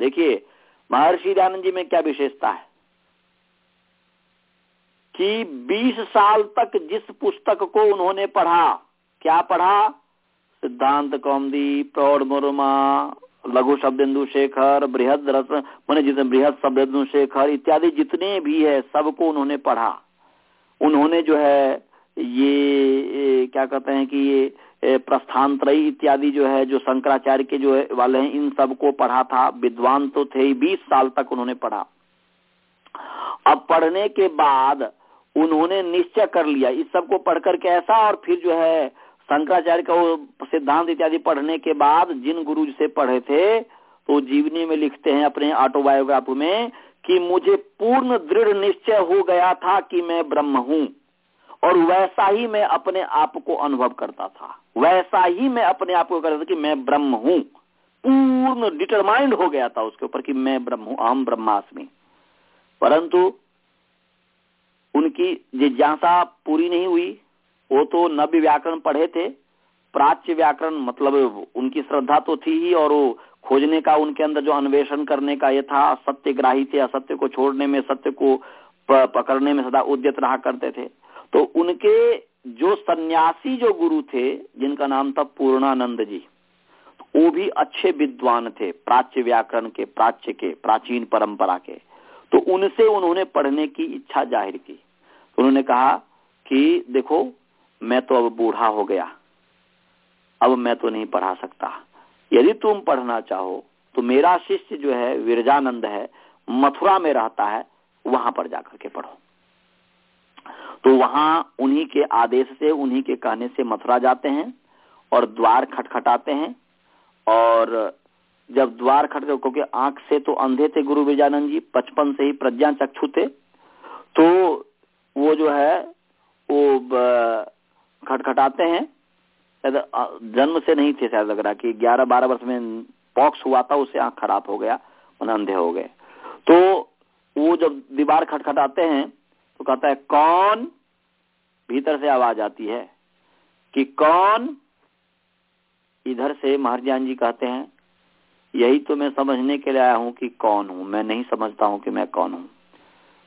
देखिए, महर्षि दयानंद जी में क्या विशेषता है? कि 20 साल तक जिस पुस्तक को उन्होंने पढ़ा, क्या पढ़ा? सिद्धांत कौमदी प्रौढ़ मुरमा, लघु शब्देन्दु शेखर, बृहद रस, मैंने जितने बृहद शब्देन्दु शेखर, इत्यादि जितने भी है, सबको उन्होंने पढ़ा। उन्होंने जो है ये, क्या कहते हैं कि ये प्रस्थानत्रयी इत्यादि जो है जो शंकराचार्य के जो वाले हैं इन सबको पढ़ा था। विद्वान तो थे बीस साल तक उन्होंने पढ़ा। अब पढ़ने के बाद उन्होंने निश्चय कर लिया। इस सबको पढ़ करके ऐसा और फिर जो है शंकराचार्य का सिद्धांत इत्यादि पढ़ने के बाद जिन गुरु से पढ़े थे तो जीवनी में लिखते हैं अपने ऑटोबायोग्राफी में कि मुझे पूर्ण दृढ़ निश्चय हो गया था कि मैं ब्रह्म हूँ। और वैसा ही मैं अपने आप को अनुभव करता था। वैसा ही मैं अपने आप को करता था कि मैं ब्रह्म हूँ। पूर्ण डिटरमाइंड हो गया था उसके ऊपर कि मैं ब्रह्म हूँ अहम ब्रह्मास्मि। परंतु उनकी जिज्ञासा पूरी नहीं हुई। वो तो नव्य व्याकरण पढ़े थे। प्राच्य व्याकरण मतलब उनकी श्रद्धा तो थी ही और वो खोजने का, उनके अंदर जो अन्वेषण करने का ये था सत्यग्राही थे, असत्य को छोड़ने में, सत्य को पकड़ने में सदा उद्यत रहा करते थे। तो उनके जो सन्यासी जो गुरु थे, जिनका नाम था पूर्णानंद जी, वो भी अच्छे विद्वान थे, प्राच्य व्याकरण के, प्राच्य के, प्राचीन परंपरा के। तो उनसे उन्होंने पढ़ने की इच्छा ज़ाहिर की। उन्होंने कहा कि देखो, मैं तो अब बूढ़ा हो गया। अब मैं तो नहीं पढ़ा सकता। यदि तुम पढ़ना चाहो तो मेरा शिष्य जो है, विरजानंद है, मथुरा में रहता है, वहाँ पर जाकर के पढ़ो। तो वहाँ उन्हीं के आदेश से, उन्हीं के कहने से मथुरा जाते हैं और द्वार खटखटाते हैं। और जब द्वार खट क्योंकि आँख से तो अंधे थे गुरु विरजानंद जी बचपन से ही प्रज्ञा चक्षु थे तो वो जो है, वो खटखटाते हैं। जन्म से नहीं थे, शायद लग रहा कि ग्यारह बारह वर्ष में पॉक्स हुआ था उससे आँख खराब हो गया उन्हें अंधे हो गए। तो वो जब दीवार खटखटाते हैं तो कहता है, कौन भीतर से आवाज़ आती है कि कौन इधर से, महरजान जी कहते हैं, यही तो मैं समझने के लिए आया हूँ कि कौन हूँ। मैं नहीं समझता हूँ कि मैं कौन हूँ।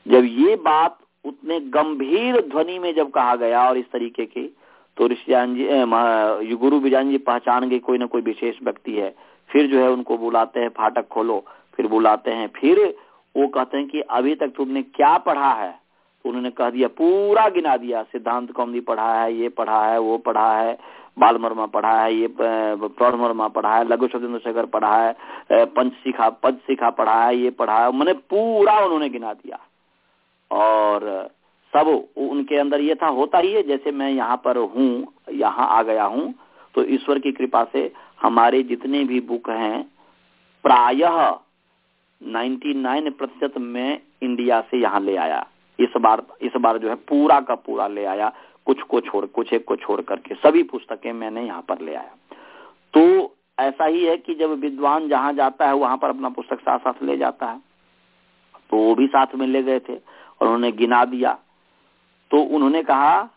जब ये बात उतने गंभीर ध्वनि में जब कहा गया और इस तरीके की तो ऋषियान जी गुरु बिजान जी पहचान गए कोई ना कोई विशेष व्यक्ति है। फिर जो है उनको बुलाते हैं, फाटक खोलो, फिर बुलाते हैं, फिर वो कहते हैं कि अभी तक तुमने क्या पढ़ा है? तो उन्होंने कह दिया, पूरा गिना दिया, सिद्धांत कौमदी पढ़ा है, ये पढ़ा है, वो पढ़ा है बाल मर्मा पढ़ा है, ये प्रौढ़ मर्मा पढ़ा है, लघु शब्द शेखर पढ़ा है पंच सिखा पढ़ा है, ये पढ़ा है, मैंने पूरा उन्होंने गिना दिया। और सब उनके अंदर ये था, होता ही है, जैसे मैं यहाँ पर हूँ, यहाँ आ गया हूँ तो ईश्वर की कृपा से हमारे जितने भी बुक हैं, प्रायः 99 प्रतिशत में इंडिया से यहाँ ले आया। इस बार इस बार जो है पूरा का पूरा ले आया। कुछ को छोड़, कुछ एक को छोड़ करके सभी पुस्तकें मैंने यहाँ पर ले आया। तो ऐसा ही है कि जब विद्वान जहाँ जाता है, वहाँ पर अपना पुस्तक साथ साथ ले जाता है। तो वो भी साथ में ले गए थे और उन्होंने गिना दिया। तो उन्होंने कहा,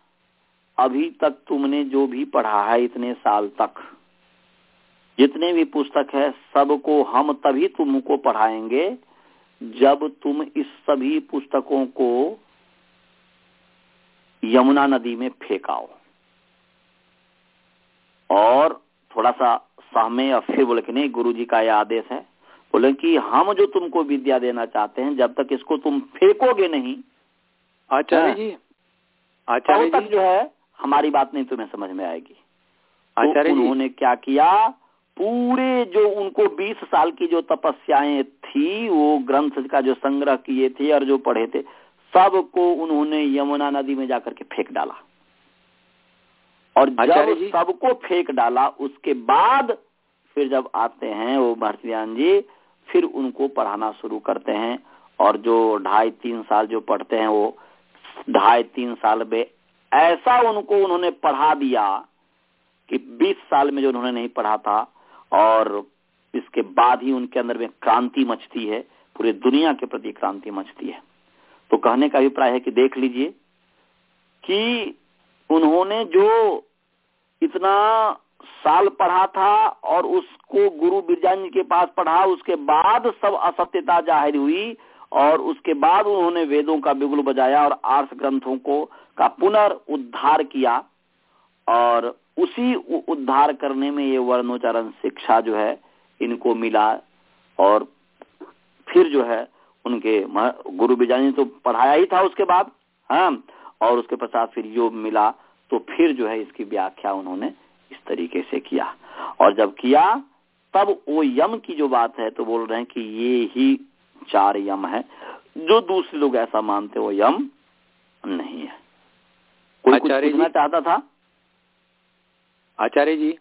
अभी तक तुमने जो भी पढ़ा है इतने साल तक, जितने भी पुस्तक है, सबको हम तभी तुमको पढ़ाएँगे जब तुम इस सभी पुस्तकों को यमुना नदी में फेंकाओ। और थोड़ा सा सहमे और फिर बोले कि नहीं गुरु जी का यह आदेश है बोले कि हम जो तुमको विद्या देना चाहते हैं जब तक इसको तुम फेंकोगे नहीं आचार्य हाँ। जी आचार्य तक जो। है हमारी बात नहीं तुम्हें समझ में आएगी। तो आचार्य तो उन्होंने क्या किया? पूरे जो उनको 20 साल की जो तपस्याएँ थी वो ग्रंथ का जो संग्रह किए थे और जो पढ़े थे सबको उन्होंने यमुना नदी में जाकर के फेंक डाला। और जब सबको फेंक डाला उसके बाद फिर जब आते हैं वो भारतीयान जी फिर उनको पढ़ाना शुरू करते हैं। और जो ढाई तीन साल जो पढ़ते हैं वो ढाई तीन साल में ऐसा उनको उन्होंने पढ़ा दिया कि 20 साल में जो उन्होंने नहीं पढ़ा था और इसके बाद ही उनके अंदर में क्रांति मचती है, पूरे दुनिया के प्रति क्रांति मचती है। तो कहने का अभिप्राय है कि देख लीजिए कि उन्होंने जो इतना साल पढ़ा था और उसको गुरु बिरजान जी के पास पढ़ा, उसके बाद सब असत्यता ज़ाहिर हुई और उसके बाद उन्होंने वेदों का बिगुल बजाया और आर्ष ग्रंथों को का पुनर्उद्धार किया और उसी उद्धार करने में ये वर्णोच्चारण शिक्षा जो है इनको मिला और फिर जो है उनके गुरु बिजानी तो पढ़ाया ही था उसके बाद हाँ और उसके पश्चात फिर योग मिला तो फिर जो है इसकी व्याख्या उन्होंने इस तरीके से किया। और जब किया तब वो यम की जो बात है तो बोल रहे हैं कि ये ही चार यम है। जो दूसरे लोग ऐसा मानते वो यम नहीं है। कोई कुछ पूछना चाहता था? आचार्य जी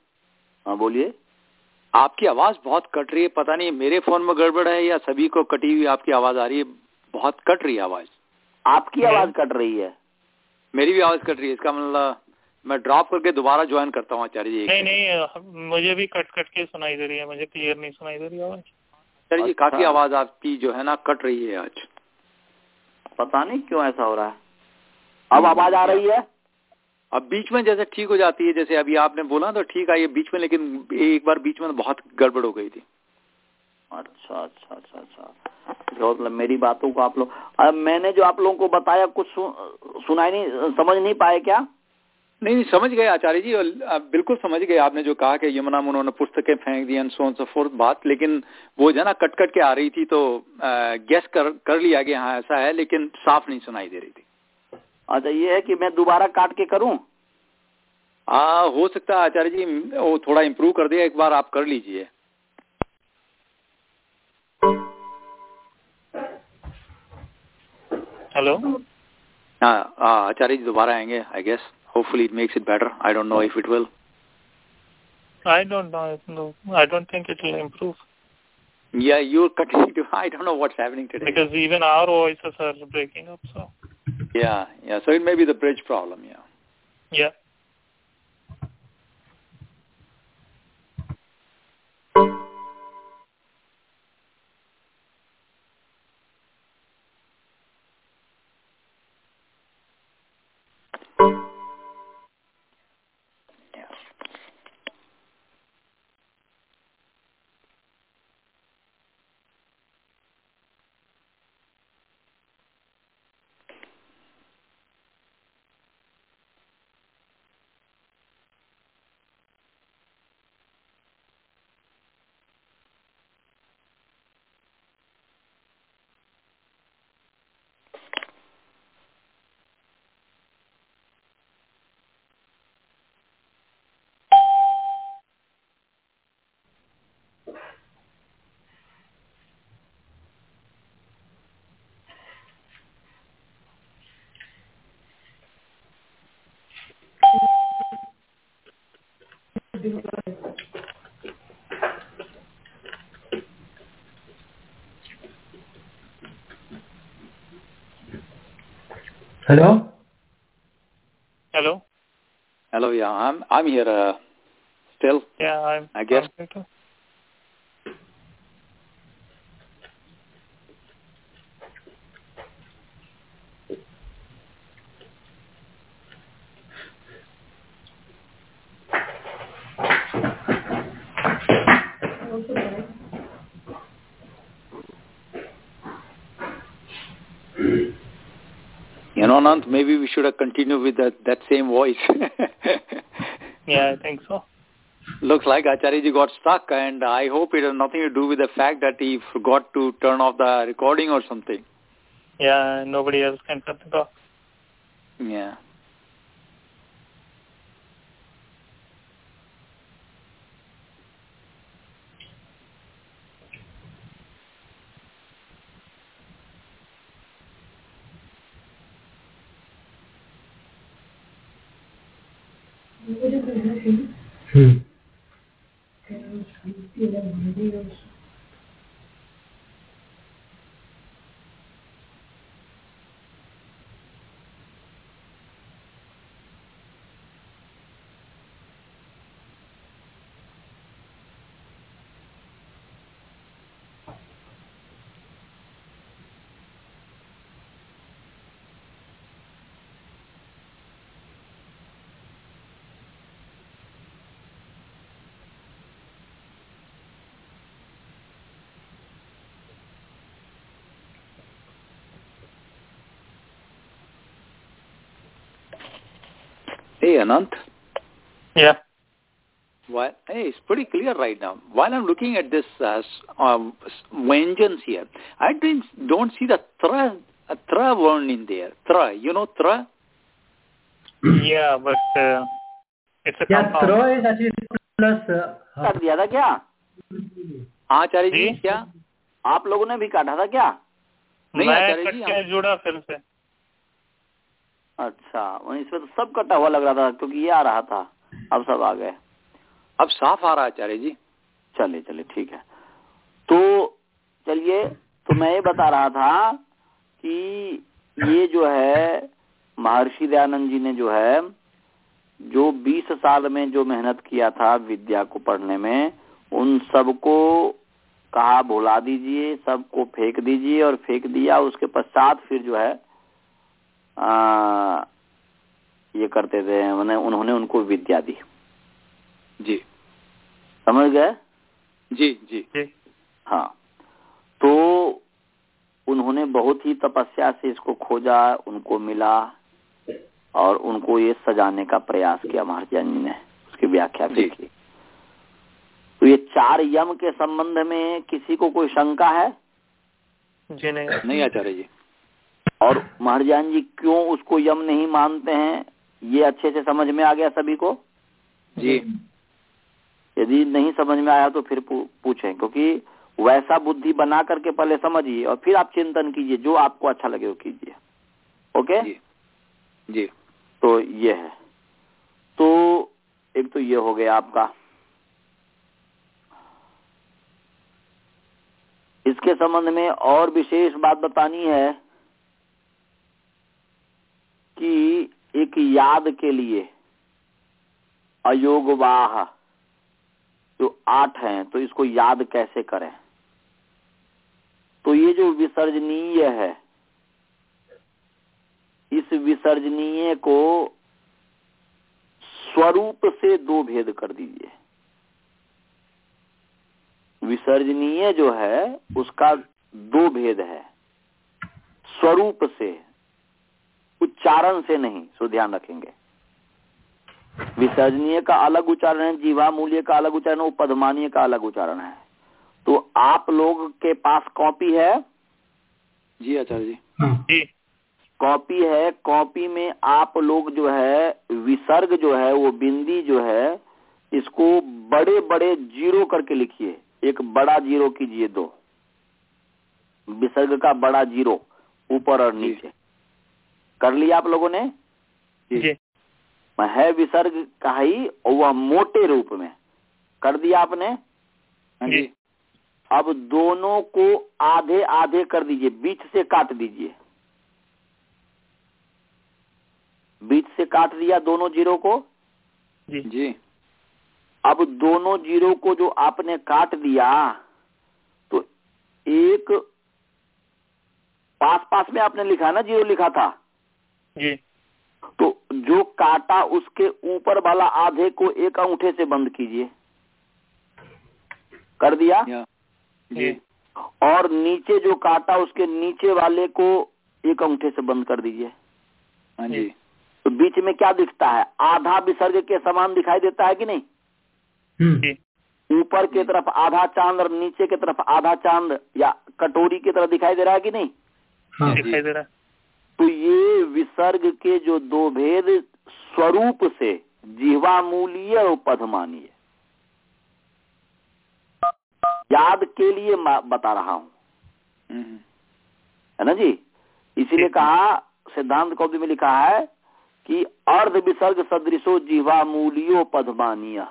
हाँ बोलिए। आपकी आवाज़ बहुत कट रही है पता नहीं मेरे फ़ोन में गड़बड़ है या सभी को कटी हुई आपकी आवाज़ आ रही है। बहुत कट रही है आवाज़। आपकी आवाज़ कट रही है। मेरी भी आवाज़ कट रही है इसका मतलब मैं ड्रॉप करके दोबारा ज्वाइन करता हूँ आचार्य जी नहीं नहीं मुझे भी कट कट के सुनाई दे रही है मुझे क्लियर नहीं सुनाई दे रही आवाज़। आचार्य जी काफ़ी अच्छा। आवाज़ आपकी जो है ना कट रही है आज। पता नहीं क्यों ऐसा हो रहा है। अब आवाज़ आ रही है? अब बीच में जैसे ठीक हो जाती है जैसे अभी आपने बोला तो ठीक आई है बीच में लेकिन एक बार बीच में बहुत गड़बड़ हो गई थी। अच्छा अच्छा अच्छा अच्छा। मतलब मेरी बातों को आप लोग अब मैंने जो आप लोगों को बताया कुछ सु, सुनाई नहीं समझ नहीं पाए क्या? नहीं नहीं समझ गए आचार्य जी और बिल्कुल समझ गए। आपने जो कहा कि यमुना उन्होंने पुस्तकें फेंक दी सो सो फोर्थ बात लेकिन वो जो ना कट कट के आ रही थी तो गैस कर कर लिया गया हाँ ऐसा है लेकिन साफ़ नहीं सुनाई दे रही थी। अच्छा ये है कि मैं दोबारा काट के करूँ हाँ हो सकता है आचार्य जी वो थोड़ा इम्प्रूव कर दिया एक बार आप कर लीजिए हेलो हाँ आचार्य जी दोबारा आएँगे I guess hopefully it makes it better I don't know if it will I don't know. No, I don't think it will improve. Yeah, you're cutting to. I don't know what's happening today. Because even our voices are breaking up. So. Yeah, yeah. So it may be the bridge problem. Yeah. Yeah. Hello? Hello? Hello. Yeah, I'm I'm here uh, still. Yeah, I'm. I guess- I'm Peter. You know, Anant, maybe we should have continued with that that same voice. Yeah, I think so. Looks like Acharyaji got stuck, and I hope it has nothing to do with the fact that he forgot to turn off the recording or something. Yeah, nobody else can cut it off. Yeah. Hey, Anant. Yeah. What? Hey, it's pretty clear right now. While I'm looking at this uh, s- um, s- vengeance here, I didn't, don't see the tra, a tra word in there. Tra, you know tra? Yeah, but uh, it's a Yeah, compound. throw is actually plus. Uh, काट दिया था क्या हाँ आचार्य जी जी? क्या आप लोगों ने भी काटा था क्या नहीं, मैं आचार्य कट जी, के जुड़ा फिर से अच्छा वहीं इसमें तो सब कटा हुआ लग रहा था क्योंकि ये आ रहा था। अब सब आ गए। अब साफ़ आ रहा है आचार्य जी। चलिए चलिए ठीक है। तो चलिए तो मैं ये बता रहा था कि ये जो है महर्षि दयानंद जी ने जो है जो 20 साल में जो मेहनत किया था विद्या को पढ़ने में उन सबको कहा भुला दीजिए सबको फेंक दीजिए और फेंक दिया उसके पश्चात फिर जो है आ, ये करते थे मैंने उन्होंने उनको विद्या दी। जी। समझ गए? जी जी। हाँ। तो उन्होंने बहुत ही तपस्या से इसको खोजा उनको मिला और उनको ये सजाने का प्रयास किया महाराज जी ने उसकी व्याख्या भी की। तो ये चार यम के संबंध में किसी को कोई शंका है? जी नहीं। नहीं आचार्य जी। और महाराजान जी क्यों उसको यम नहीं मानते हैं? ये अच्छे से समझ में आ गया सभी को? जी। यदि नहीं समझ में आया तो फिर पूछें क्योंकि वैसा बुद्धि बना करके पहले समझिए और फिर आप चिंतन कीजिए जो आपको अच्छा लगे वो कीजिए। ओके? जी। जी। तो ये है। तो एक तो ये हो गया आपका। इसके संबंध में और विशेष बात बतानी है। कि एक याद के लिए अयोगवाह जो आठ हैं तो इसको याद कैसे करें? तो ये जो विसर्जनीय है, इस विसर्जनीय को स्वरूप से दो भेद कर दीजिए। विसर्जनीय जो है, उसका दो भेद है। स्वरूप से उच्चारण से नहीं सो ध्यान रखेंगे। विसर्जनीय का अलग उच्चारण है जीवा मूल्य का अलग उच्चारण है पदमानीय का अलग उच्चारण है। तो आप लोग के पास कॉपी है? जी आचार्य जी। हाँ। कॉपी है कॉपी में आप लोग जो है विसर्ग जो है वो बिंदी जो है इसको बड़े बड़े ज़ीरो करके लिखिए। एक बड़ा ज़ीरो कीजिए दो। विसर्ग का बड़ा ज़ीरो ऊपर और जी। नीचे। कर लिया आप लोगों ने? जी। है विसर्ग का ही और वह मोटे रूप में। कर दिया आपने? हाँ जी। जी। अब दोनों को आधे आधे कर दीजिए बीच से काट दीजिए। बीच से काट दिया दोनों ज़ीरो को? जी। जी। अब दोनों ज़ीरो को जो आपने काट दिया तो एक पास पास में आपने लिखा ना ज़ीरो लिखा था? जी। तो जो काटा उसके ऊपर वाला आधे को एक अंगूठे से बंद कीजिए। कर दिया? जी। और नीचे जो काटा उसके नीचे वाले को एक अंगूठे से बंद कर दीजिए। हाँ जी। तो बीच में क्या दिखता है? आधा विसर्ग के समान दिखाई देता है कि नहीं? हम्म। ऊपर की तरफ़ आधा चाँद और नीचे की तरफ़ आधा चाँद या कटोरी की तरफ़ दिखाई दे रहा है कि नहीं? हाँ। दिखाई दे रहा है। तो ये विसर्ग के जो दो भेद स्वरूप से जीवा मूल्य और पदमानीय याद के लिए बता रहा हूँ। हम्म, है ना जी? इसीलिए कहा सिद्धांत कौमुदी में लिखा है कि अर्ध विसर्ग सदृशो जीवा मूलियो पदमानीय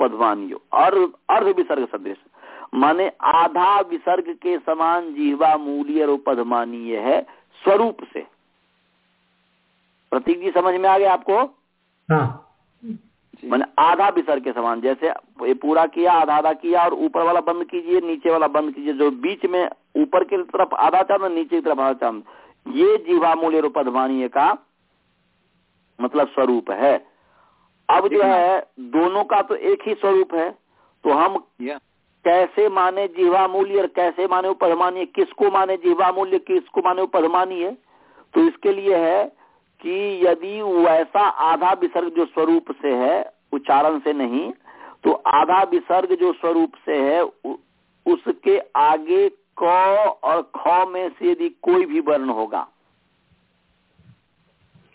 पदमानियो अर्ध अर्ध विसर्ग सदृश। माने आधा विसर्ग के समान जीवा मूल्य और पदमानीय है स्वरूप से। प्रतीक जी समझ में आ गया आपको? हाँ। मैंने आधा विसर्ग के समान जैसे ये पूरा किया आधा आधा किया और ऊपर वाला बंद कीजिए नीचे वाला बंद कीजिए जो बीच में ऊपर की तरफ़ आधा चाँद और नीचे की तरफ़ आधा चाँद। ये जीवा मूल्य रूपधमानीय का मतलब स्वरूप है। अब जो है दोनों का तो एक ही स्वरूप है। तो हम कैसे माने जीवा मूल्य और कैसे माने उपधमानीय? किसको माने जीवा मूल्य किसको माने उपधमानीय? तो इसके लिए है कि यदि वैसा आधा विसर्ग जो स्वरूप से है उच्चारण से नहीं तो आधा विसर्ग जो स्वरूप से है उसके आगे क और ख में से यदि कोई भी वर्ण होगा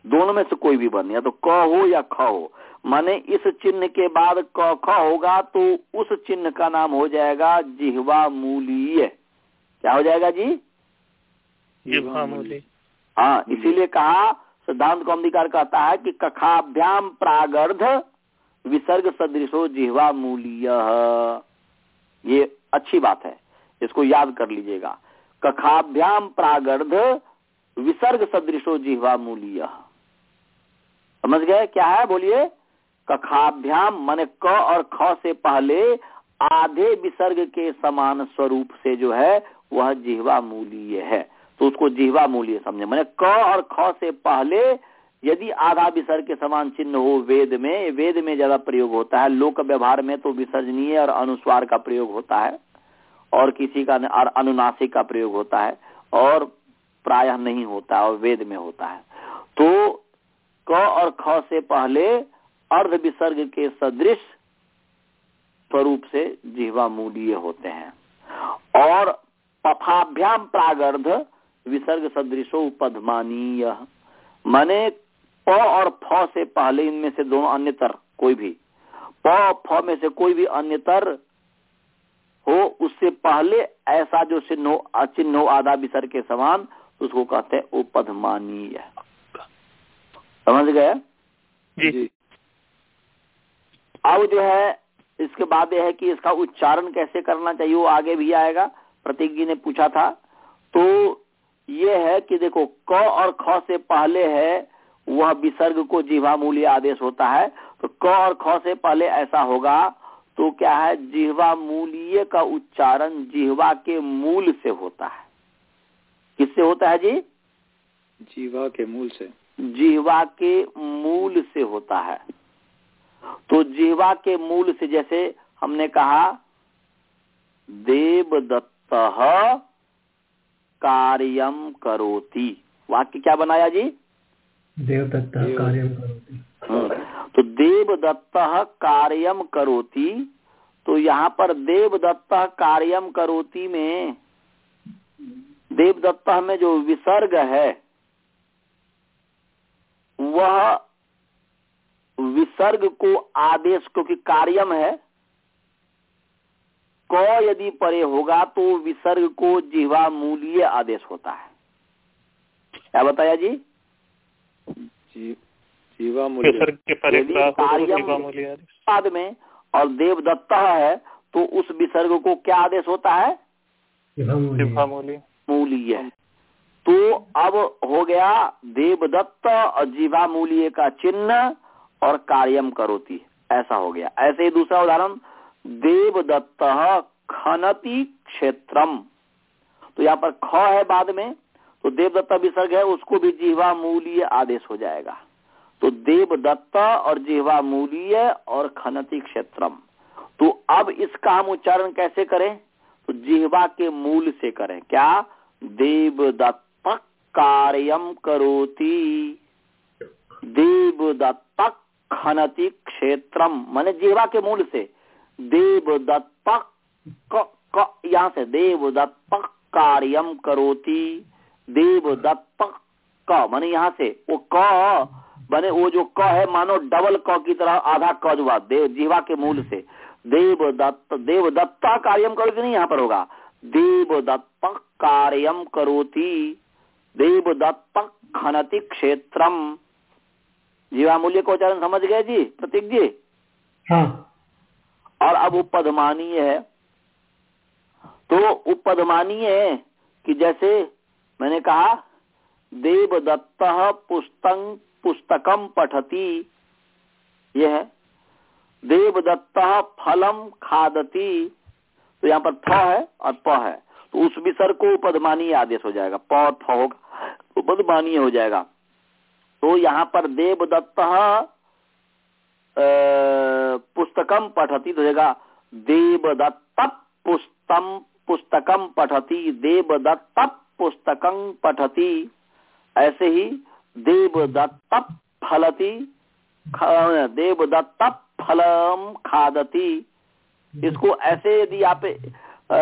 दोनों में से कोई भी वर्ण या तो क हो या ख हो माने इस चिन्ह के बाद क ख होगा तो उस चिन्ह का नाम हो जाएगा जिहवा मूलीय। क्या हो जाएगा जी? जिह्वा मूली हाँ इसीलिए कहा सिद्धांत कौमदिकार कहता है कि कखाभ्याम प्रागर्ध विसर्ग सदृशो जिहवा मूलीय। ये अच्छी बात है। इसको याद कर लीजिएगा। कखाभ्याम प्रागर्ध विसर्ग सदृशो जिहवा मूलीय। समझ गए? क्या है? बोलिए। कखाभ्याम माने क और ख से पहले आधे विसर्ग के समान स्वरूप से जो है, वह जिहवा मूल्य है। तो उसको जिहवा मूल्य समझे। मैंने क और ख से पहले यदि आधा विसर्ग के समान चिन्ह हो वेद में वेद में ज़्यादा प्रयोग होता है। लोक व्यवहार में तो विसर्जनीय और अनुस्वार का प्रयोग होता है और किसी का और अनुनासिक का प्रयोग होता है और प्रायः नहीं होता और वेद में होता है। तो क और ख से पहले अर्ध विसर्ग के सदृश स्वरूप से जिहवा मूलीय होते हैं। और पफाभ्याम प्रागर्ध विसर्ग सदृशो पद्मानीय। माने प और फ से पहले इनमें से दोनों अन्यतर कोई भी। प और फ में से कोई भी अन्यतर हो उससे पहले ऐसा जो चिन्ह हो चिन्ह हो आधा विसर्ग के समान उसको कहते हैं उपधमानीय समझ गए? जी। जी। अब जो है इसके बाद यह है कि इसका उच्चारण कैसे करना चाहिए वो आगे भी आएगा। प्रतीक जी ने पूछा था। तो ये है कि देखो क और ख से पहले है वह विसर्ग को जिह्वा मूल्य आदेश होता है। तो क और ख से पहले ऐसा होगा तो क्या है जिह्वा मूल्य का उच्चारण जिह्वा के मूल से होता है। किससे होता है जी? जीवा के मूल से। जिह्वा के मूल से होता है। तो जिह्वा के मूल से जैसे हमने कहा देवदत्त कार्यम करोति। वाक्य क्या बनाया जी? देवदत्त देव- कार्यम करोति। हम्म, तो देवदत्त कार्यम करोति तो यहाँ पर देवदत्त कार्यम करोति में देवदत्त में जो विसर्ग है वह विसर्ग को आदेश क्योंकि कार्यम है क यदि परे होगा तो विसर्ग को जिह्वा मूल्य आदेश होता है। क्या बताया जी? जीवा मूल्य। विसर्ग के परे यदि प्राह हो तो कार्यम- जीवा मूल्य आदेश। बाद में और देवदत्त है तो उस विसर्ग को क्या आदेश होता है? मूल्य। मूल्य। तो अब हो गया देवदत्त और जीवा मूल्य का चिन्ह और कार्यम करोती। ऐसा हो गया। ऐसे ही दूसरा उदाहरण देवदत्त खनति क्षेत्रम। तो यहाँ पर ख है बाद में तो देवदत्त विसर्ग है, उसको भी जिहवा मूल्य आदेश हो जाएगा। तो देवदत्त और जिहवा मूल्य और खनति क्षेत्रम। तो अब इसका हम उच्चारण कैसे करें? तो जिहवा के मूल से करें। क्या? देवदत्त कार्यम करोती। देवदत्त खनति क्षेत्रम। माने जिह्वा के मूल से। देवदत्त यहाँ से देवदत्त कार्यम करोति। देवदत्त क माने यहाँ से वो क माने वो जो क है मानो डबल क की तरह आधा क जो देव, जीवा के मूल से। देवदत्त देवदत्ता कार्यम करोति नहीं यहाँ पर होगा। देवदत्त कार्यम करोति। देवदत्त खनति क्षेत्रम। जीवा मूल्य को उच्चारण समझ गए जी, प्रतीक जी? हाँ। और अब उपदमानीय है। तो उपदमानीय है कि जैसे मैंने कहा, देवदत्त पुस्तक पुस्तकम पठती। यह है। देवदत्त फलम खादती। तो यहाँ पर थ है और प है। तो उस विसर्ग को उपदमानीय आदेश हो जाएगा। प, थ होगा। उपदमानीय हो जाएगा। तो यहाँ पर देवदत्त पुस्तकम पठती होगा देवदत्त पुस्तम पुस्तकम पठती देवदत्त पुस्तकम पठती। ऐसे ही देवदत्त फलती देवदत्त फलम खादती। इसको ऐसे यदि आप अ,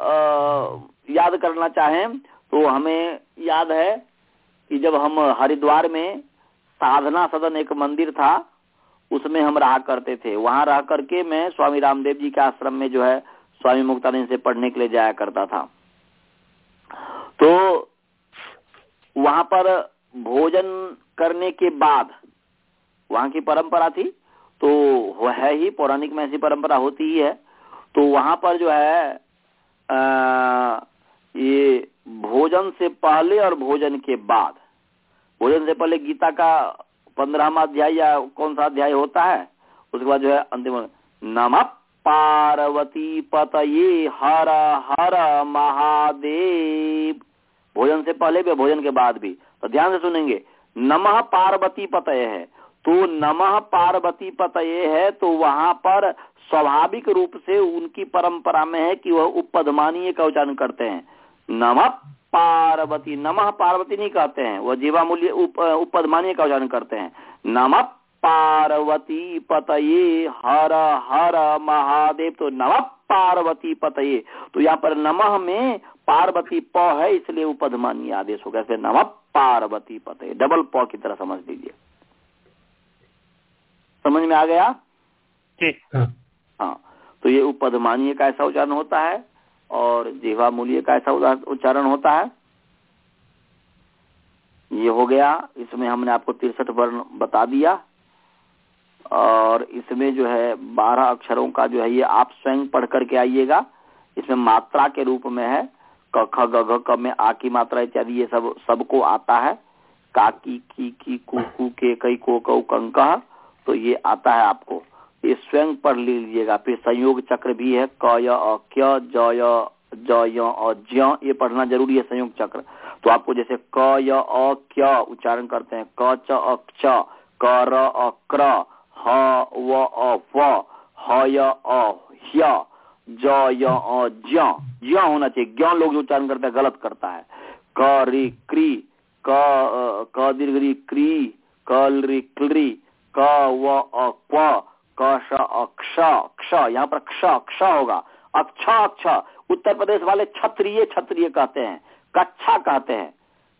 अ, याद करना चाहें तो हमें याद है कि जब हम हरिद्वार में साधना सदन एक मंदिर था उसमें हम रहा करते थे। वहाँ रह करके मैं स्वामी रामदेव जी के आश्रम में जो है स्वामी मुक्तानंद से पढ़ने के लिए जाया करता था। तो वहाँ पर भोजन करने के बाद वहाँ की परंपरा थी तो वो है ही पौराणिक में ऐसी परंपरा होती ही है। तो वहाँ पर जो है आ, ये भोजन से पहले और भोजन के बाद भोजन से पहले गीता का पंद्रहवा अध्याय या कौन सा अध्याय होता है, उसके बाद जो है अंतिम नम पार्वती पतये हर हर महादेव। भोजन से पहले भी, भोजन के बाद भी। तो ध्यान से सुनेंगे। नमः पार्वती पतये है। तो नमः पार्वती पतये है तो वहाँ पर स्वाभाविक रूप से उनकी परंपरा में है कि वह उपदमानीय का उच्चारण करते हैं। नमः पार्वती नमः पार्वती नहीं कहते हैं। वह जीवा मूल्य उप, उपदमानीय का उच्चारण करते हैं। नमः पार्वती पतये हर हर महादेव। तो नमः पार्वती पतये। तो यहाँ पर नमः में पार्वती प है इसलिए उपदमानीय आदेश होगा ऐसे नम पार्वती पतये। डबल प की तरह समझ लीजिए। समझ में आ गया? जी हाँ। हाँ। तो ये उपद उपदमानीय का ऐसा उच्चारण होता है। और जीवा मूल्य का ऐसा उच्चारण होता है। ये हो गया, इसमें हमने आपको तिरसठ वर्ण बता दिया। और इसमें जो है बारह अक्षरों का जो है ये आप स्वयं पढ़ करके आइएगा। इसमें मात्रा के रूप में है। क, ख, ग, घ, क में आ की मात्रा इत्यादि ये सब, सबको आता है। काकी की की, कु कु कई को कंका तो ये आता है आपको। ये स्वयं पढ़ लीजिएगा। फिर संयोग चक्र भी है, क, य क्य, ज, य ज, य ज्य, ये पढ़ना ज़रूरी है संयोग चक्र। तो आपको जैसे क, य, अ, क्य उच्चारण करते हैं। क, च, अ च क, र क्र, ह, व व ह, य ह्य, ज, य, अ, ज्य। ज्य होना चाहिए। ज्ञ लोग जो उच्चारण करते हैं, गलत करता है। क, रि, क्री, क क, दीर्घ रि, क्री कल, रि क्लरी क, व क्व क श अ क्ष, यहाँ पर क्ष क्ष होगा। अक्ष अक्ष उत्तर प्रदेश वाले क्षत्रिय क्षत्रिय कहते हैं कक्षा कहते हैं।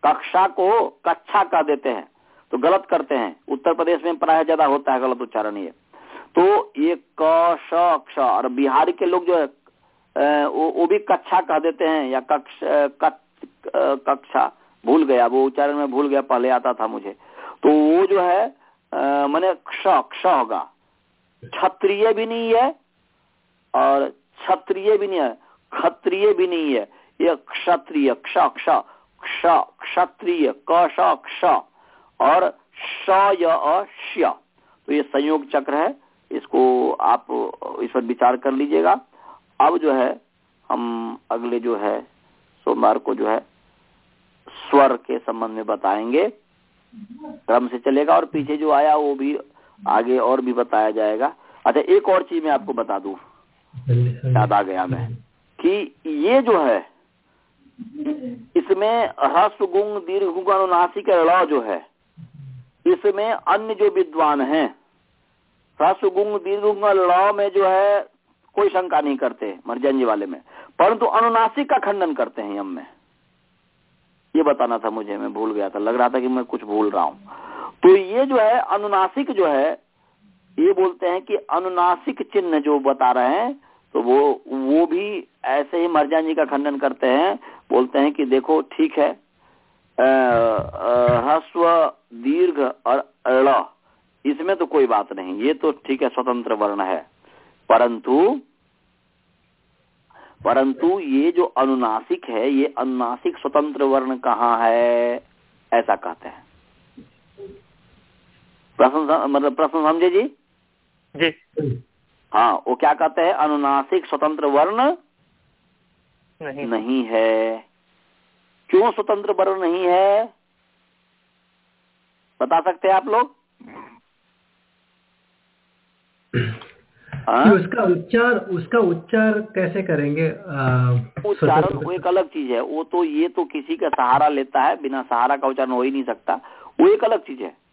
कक्षा को कक्षा कह देते हैं तो गलत करते हैं। उत्तर प्रदेश में प्राय ज़्यादा होता है गलत उच्चारण ये। तो ये क श क्ष, और बिहार के लोग जो है वो वो भी कक्षा कह देते हैं, या कक्ष कक्षा। भूल गया, वो उच्चारण में भूल गया, पहले आता था मुझे। तो वो जो है मैंने क्ष क्ष होगा। क्षत्रिय भी नहीं है और क्षत्रिय भी नहीं है, क्षत्रिय भी नहीं है। ये क्षत्रिय, क्ष क्ष क्ष, क्षत्रिय, क, श, क्ष और श तो ये संयोग चक्र है, इसको आप इस पर विचार कर लीजिएगा। अब जो है, हम अगले जो है, सोमवार को जो है, स्वर के संबंध में बताएँगे। क्रम से चलेगा और पीछे जो आया वो भी आगे और भी बताया जाएगा। अच्छा एक और चीज़ मैं आपको बता दू। याद आ गया मैं। कि ये जो है इसमें ह्रस्व गुंग दीर्घ गुंग अनुनासिक ड़ जो है इसमें अन्य जो विद्वान हैं ह्रस्व गुंग दीर्घ गुंग ड़ में जो है कोई शंका नहीं करते मर्जंजी वाले में। परंतु अनुनासिक का खंडन करते हैं यम में। ये बताना था मुझे मैं भूल गया था। लग रहा था कि मैं कुछ भूल रहा हूँ। तो ये जो है, अनुनासिक जो है, ये बोलते हैं कि अनुनासिक चिन्ह जो बता रहे हैं तो वो वो भी ऐसे ही मरजान जी का खंडन करते हैं, बोलते हैं कि देखो, ठीक है ह्रस्व, दीर्घ और ड़ इसमें तो कोई बात नहीं, ये तो ठीक है, स्वतंत्र वर्ण है। परंतु परंतु ये जो अनुनासिक है, ये अनुनासिक स्वतंत्र वर्ण कहाँ है, ऐसा कहते हैं। प्रश्न मतलब प्रश्न समझे जी? जी। हाँ वो क्या कहते हैं? अनुनासिक स्वतंत्र वर्ण नहीं। नहीं है। क्यों स्वतंत्र वर्ण नहीं है? बता सकते हैं आप लोग? हाँ? उसका उच्चार उसका उच्चार कैसे करेंगे? उच्चारण वो एक अलग चीज़ है। वो तो ये तो किसी का सहारा लेता है बिना सहारा का उच्चारण हो ही नहीं सकता। वो एक अलग चीज़ है।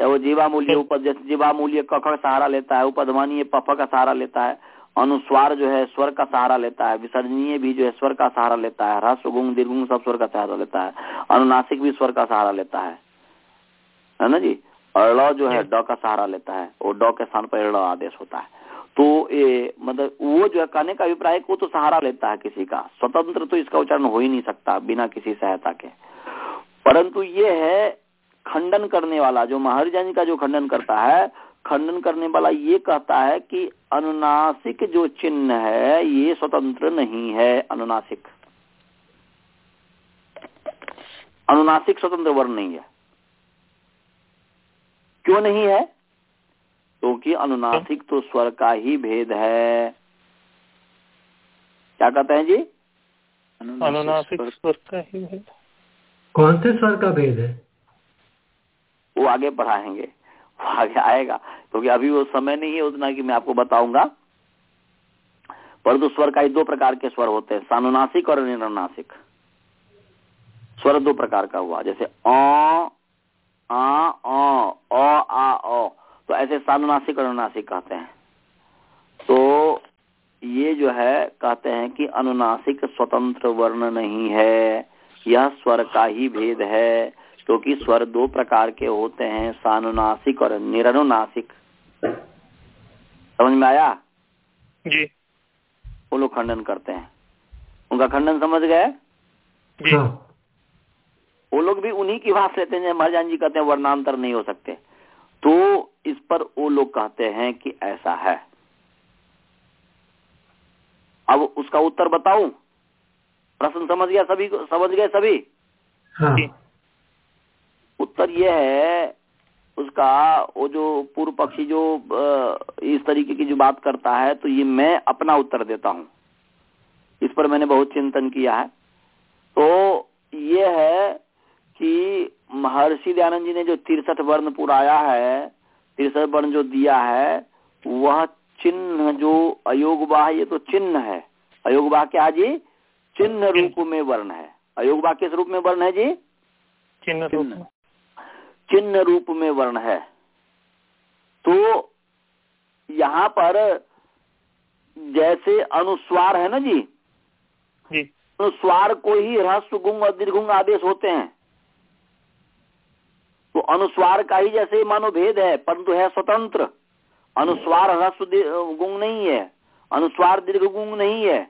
या वो जीवा मूल्य उपद जैसे जीवा मूल्य कख का सहारा लेता है उपधमानीय पफ का सहारा लेता है अनुस्वार जो है स्वर का सहारा लेता है विसर्जनीय भी जो है स्वर का सहारा लेता है ह्रस्व गुंग दीर्घुंग सब स्वर का सहारा लेता है अनुनासिक भी स्वर का सहारा लेता है। है ना जी? और ड़ जो है ड का सहारा लेता है और ड के स्थान पर ड़ आदेश होता है। तो ये मतलब वो जो है कहने का अभिप्राय कि वो तो सहारा लेता है किसी का स्वतंत्र तो इसका उच्चारण हो ही नहीं सकता बिना किसी सहायता के। परंतु ये है खंडन करने वाला जो महारिजन का जो खंडन करता है खंडन करने वाला ये कहता है कि अनुनासिक जो चिन्ह है ये स्वतंत्र नहीं है अनुनासिक। अनुनासिक स्वतंत्र वर्ण नहीं है। क्यों नहीं है? क्योंकि अनुनासिक तो स्वर का ही भेद है। क्या कहते हैं जी? अनुनासिक स्वर का ही भेद। कौन से स्वर का भेद है? वो आगे पढ़ाएँगे वो आगे आएगा। क्योंकि अभी वो समय नहीं है उतना कि मैं आपको बताऊँगा। परंतु स्वर का ही दो प्रकार के स्वर होते हैं, सानुनासिक और निरनासिक। स्वर दो प्रकार का हुआ, जैसे अ आ अ आ, अ। तो ऐसे सानुनासिक और अनुनासिक कहते हैं। तो ये जो है, कहते हैं कि अनुनासिक स्वतंत्र वर्ण नहीं है। यह स्वर का ही भेद है। क्योंकि स्वर दो प्रकार के होते हैं सानुनासिक और निरनुनासिक। समझ में आया? जी। वो लोग खंडन करते हैं। उनका खंडन समझ गए? जी। हाँ। वो लोग भी उन्हीं की बात लेते हैं महाराजान जी कहते हैं वर्णांतर नहीं हो सकते। तो इस पर वो लोग कहते हैं कि ऐसा है। अब उसका उत्तर बताऊँ? प्रश्न समझ गया सभी को? समझ गए सभी? हाँ। जी। उत्तर यह है, उसका वो जो पूर्व पक्षी जो इस तरीके की जो बात करता है तो ये मैं अपना उत्तर देता हूँ। इस पर मैंने बहुत चिंतन किया है। तो ये है कि महर्षि दयानंद जी ने जो तिरसठ वर्ण पुराया है, तिरसठ वर्ण जो दिया है, वह चिन्ह जो अयोगवाह, ये तो चिन्ह है। अयोग अयोगवाह क्या जी? चिन्ह रूप में वर्ण है। अयोगवाह किस रूप में वर्ण है जी? चिन्ह चिन्ह रूप में वर्ण है। तो यहाँ पर जैसे अनुस्वार है ना जी? जी। अनुस्वार को ही ह्रस्व गुंग और दीर्घुंग आदेश होते हैं। तो अनुस्वार का ही जैसे मानो भेद है परंतु है स्वतंत्र। अनुस्वार ह्रस्व गुंग नहीं है अनुस्वार दीर्घ गुंग नहीं है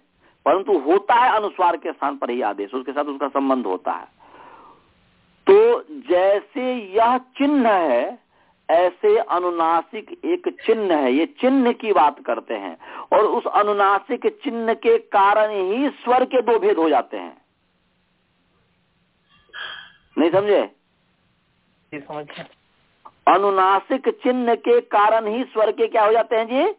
परंतु होता है अनुस्वार के स्थान पर ही आदेश उसके साथ उसका संबंध होता है। तो जैसे यह चिन्ह है ऐसे अनुनासिक एक चिन्ह है। ये चिन्ह की बात करते हैं। और उस अनुनासिक चिन्ह के कारण ही स्वर के दो भेद हो जाते हैं। नहीं समझे? समझ अनुनासिक चिन्ह के कारण ही स्वर के क्या हो जाते हैं जी?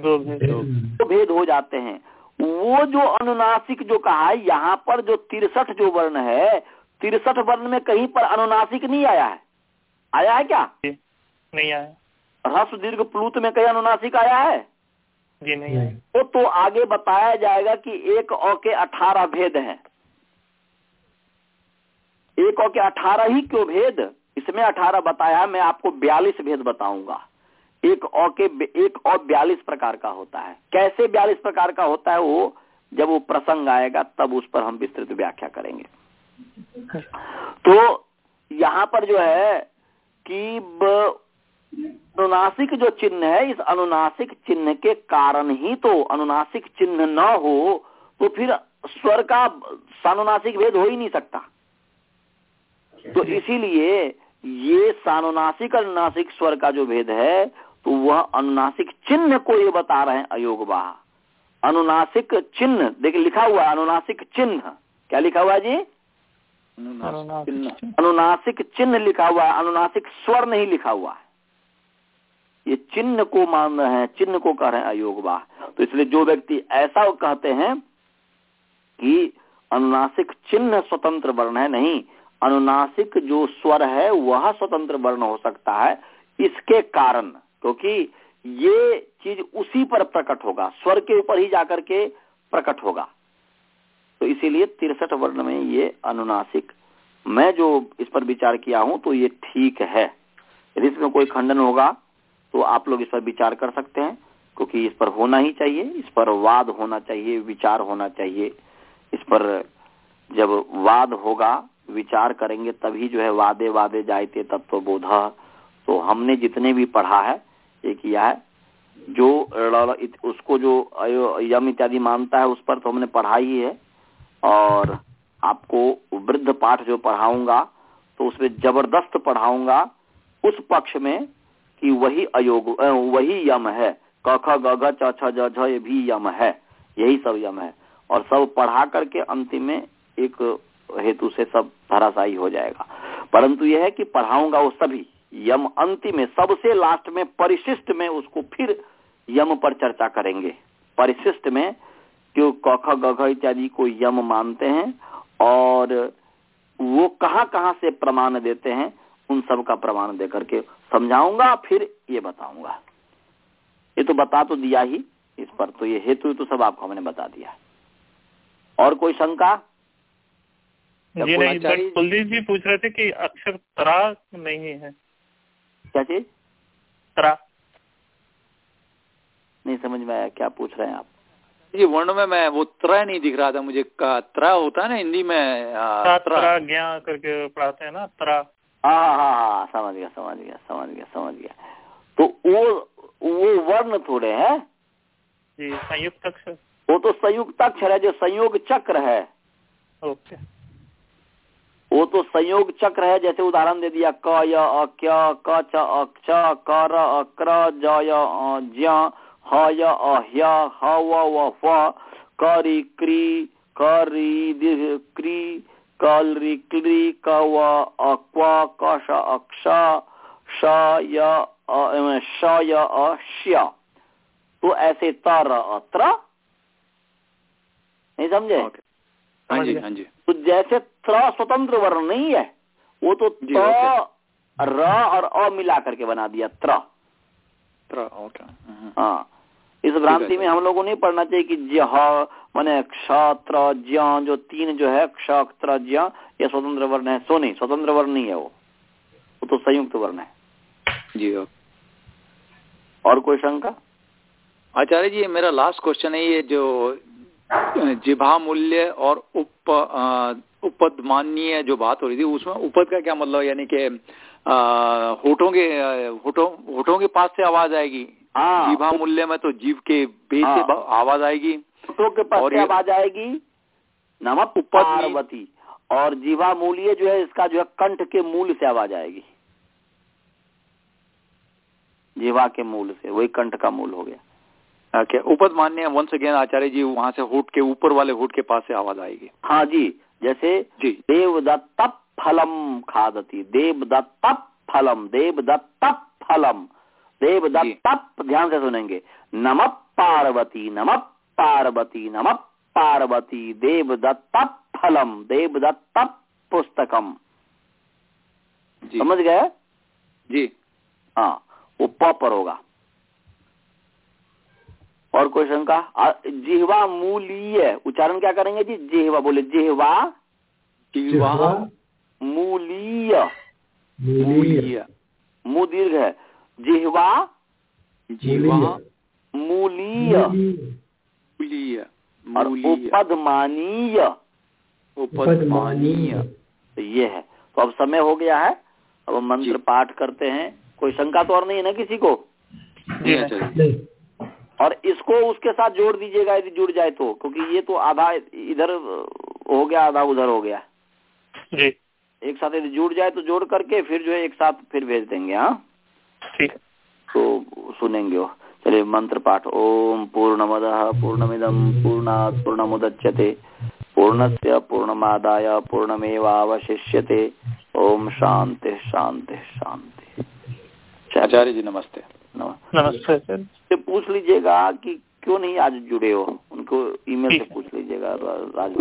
दो भेद। दो भेद हो जाते हैं। वो जो अनुनासिक जो कहा है यहाँ पर जो तिरसठ जो वर्ण है तिरसठ वर्ण में कहीं पर अनुनासिक नहीं आया है। आया है क्या? नहीं आया। ह्रस्व दीर्घ प्लूत में कहीं अनुनासिक आया है? जी नहीं आया। वो तो आगे बताया जाएगा कि एक औ के अठारह भेद हैं। एक औ के अठारह ही क्यों भेद? इसमें अठारह बताया मैं आपको बयालीस भेद बताऊँगा। एक औ के एक और बयालीस प्रकार का होता है। कैसे बयालीस प्रकार का होता है वो? जब वो प्रसंग आएगा तब उस पर हम विस्तृत व्याख्या करेंगे। तो यहाँ पर जो है कि अनुनासिक जो चिन्ह है इस अनुनासिक चिन्ह के कारण ही तो अनुनासिक चिन्ह न हो तो फिर स्वर का सानुनासिक भेद हो ही नहीं सकता। तो इसीलिए ये सानुनासिक अनुनासिक स्वर का जो भेद है तो वह अनुनासिक चिन्ह को ये बता रहे हैं अयोगवाह अनुनासिक चिन्ह देखिए लिखा हुआ है अनुनासिक चिन्ह। क्या लिखा हुआ जी? अनुनासिक चिन्ह लिखा हुआ है अनुनासिक स्वर नहीं लिखा हुआ है। ये चिन्ह को मान रहे हैं चिन्ह को कह रहे हैं अयोगवाह। तो इसलिए जो व्यक्ति ऐसा कहते हैं कि अनुनासिक चिन्ह स्वतंत्र वर्ण है नहीं अनुनासिक जो स्वर है वह स्वतंत्र वर्ण हो सकता है। इसके कारण क्योंकि ये चीज़ उसी पर प्रकट होगा स्वर के ऊपर ही जाकर के प्रकट होगा। तो इसीलिए तिरसठ वर्ण में ये अनुनासिक। मैं जो इस पर विचार किया हूँ तो ये ठीक है। यदि इसमें कोई खंडन होगा तो आप लोग इस पर विचार कर सकते हैं, क्योंकि इस पर होना ही चाहिए, इस पर वाद होना चाहिए, विचार होना चाहिए। इस पर जब वाद होगा, विचार करेंगे, तभी जो है वादे वादे जायते तत्व बोध। तो हमने जितने भी पढ़ा है, ये किया है। जो उसको जो यम इत्यादि मानता है, उस पर तो हमने पढ़ा ही है। और आपको वृद्ध पाठ जो पढ़ाऊँगा तो उसमें ज़बरदस्त पढ़ाऊँगा, उस पक्ष में कि वही अयोग वही यम है। क, ख, ग घ छ ये भी यम है। यही सब यम है। और सब पढ़ा करके अंतिम में एक हेतु से सब धराशायी हो जाएगा। परंतु यह है कि पढ़ाऊँगा वो सभी यम अंतिम में, सबसे लास्ट में, परिशिष्ट में उसको फिर यम पर चर्चा करेंगे। परिशिष्ट में क्यों क ख ग घ इत्यादि को यम मानते हैं और वो कहाँ कहाँ से प्रमाण देते हैं उन सब का प्रमाण दे करके समझाऊँगा फिर ये बताऊँगा। ये तो बता तो दिया ही इस पर तो ये हेतु तो सब आपको हमने बता दिया और कोई शंका? जी नहीं कुलदीप जी पूछ रहे थे कि अक्षर तरा नहीं है। क्या चीज़? तरा। नहीं समझ में आया क्या पूछ रहे हैं आप? ये वर्ण में मैं वो त्र नहीं दिख रहा था मुझे। का त्रा होता है ना हिंदी में आ, त्रा ज्ञा करके पढ़ाते हैं ना त्रा हाँ हाँ हाँ समझ गया समझ गया समझ गया समझ गया। तो वो वो वर्ण थोड़े हैं। जी संयुक्त अक्षर। वो तो संयुक्त अक्षर है जो संयोग चक्र है। ओके। वो तो संयोग चक्र है जैसे उदाहरण दे दिया क य अ क च अक्ष कर अक्र ज ह य ह व व फ करी क्री करी क्री कल री क्ली क व अक्वा क श अक्षा श य अ, श य तो ऐसे तर अत्र नहीं समझे? ओके। हाँ जी हाँ जी। तो जैसे त्र स्वतंत्र वर्ण नहीं है वो तो जी, र और अ मिला करके बना दिया त्र। त्र- ओके। हम्म, हाँ। इस भ्रांति में हम लोगों को नहीं पढ़ना चाहिए कि जह माने क्षत्र ज्य जो तीन जो है क्षत्र ज्य ये स्वतंत्र वर्ण है सो नहीं स्वतंत्र वर्ण नहीं है वो। वो तो संयुक्त वर्ण है। जी ओके। और कोई शंका? आचार्य जी मेरा लास्ट क्वेश्चन है ये जो जिभा मूल्य और उप उपदमान्य जो बात हो रही थी उसमें उपद का क्या मतलब यानी कि होठों के होठों होठों के पास से आवाज़ आएगी। हाँ। जीभा मूल्य में तो जीव के बेस से हाँ। आवाज़ आएगी। तो के पास से आवाज़ आएगी। नमक पार्वती। और जीवा मूल्य जो है इसका जो है कंठ के मूल से आवाज़ आएगी। जीवा के मूल से वही कंठ का मूल हो गया। ओके उपद मान्य वंस अगेन आचार्य जी वहाँ से होठ के ऊपर वाले होठ के पास से आवाज़ आएगी। हाँ जी जैसे जी। देवदत्त फलम खादती देवदत्त फलम देवदत्त फलम देवदत्त ध्यान से सुनेंगे। नम पार्वती नम पार्वती नम पार्वती देव देवदत्त फलम देवदत्त पुस्तकम। समझ गए? जी। हाँ वो प पर होगा। और कोई शंका? जिहवा मूलीय। उच्चारण क्या करेंगे जी? जिहवा बोले जिहवा। जीवा मूलीय। मूलीय। मूल्य। मु दीर्घ है। जिहवा जीवा मूलीय। मूल्य। और मूल्य। उपदमानीय उपदमानीय तो ये है। तो अब समय हो गया है। अब हम मंत्र पाठ करते हैं। कोई शंका तो और नहीं है ना किसी को? नहीं। और इसको उसके साथ जोड़ दीजिएगा यदि जुड़ जाए तो क्योंकि ये तो आधा इधर हो गया आधा उधर हो गया। जी। एक साथ यदि जुड़ जाए तो जोड़ करके फिर जो है एक साथ फिर भेज देंगे हाँ? ठीक। तो सुनेंगे वो। चलिए मंत्र पाठ। ओम पूर्णमद पूर्णमिदम पूर्णात् पूर्णमुदच्यते। पूर्णस्य पूर्णमादाय पूर्णमेवावशिष्यते। ओम शांति शांति शांति आचार्य जी नमस्ते। नमस्ते से पूछ लीजिएगा कि क्यों नहीं आज जुड़े हो? उनको ईमेल से। पूछ लीजिएगा राज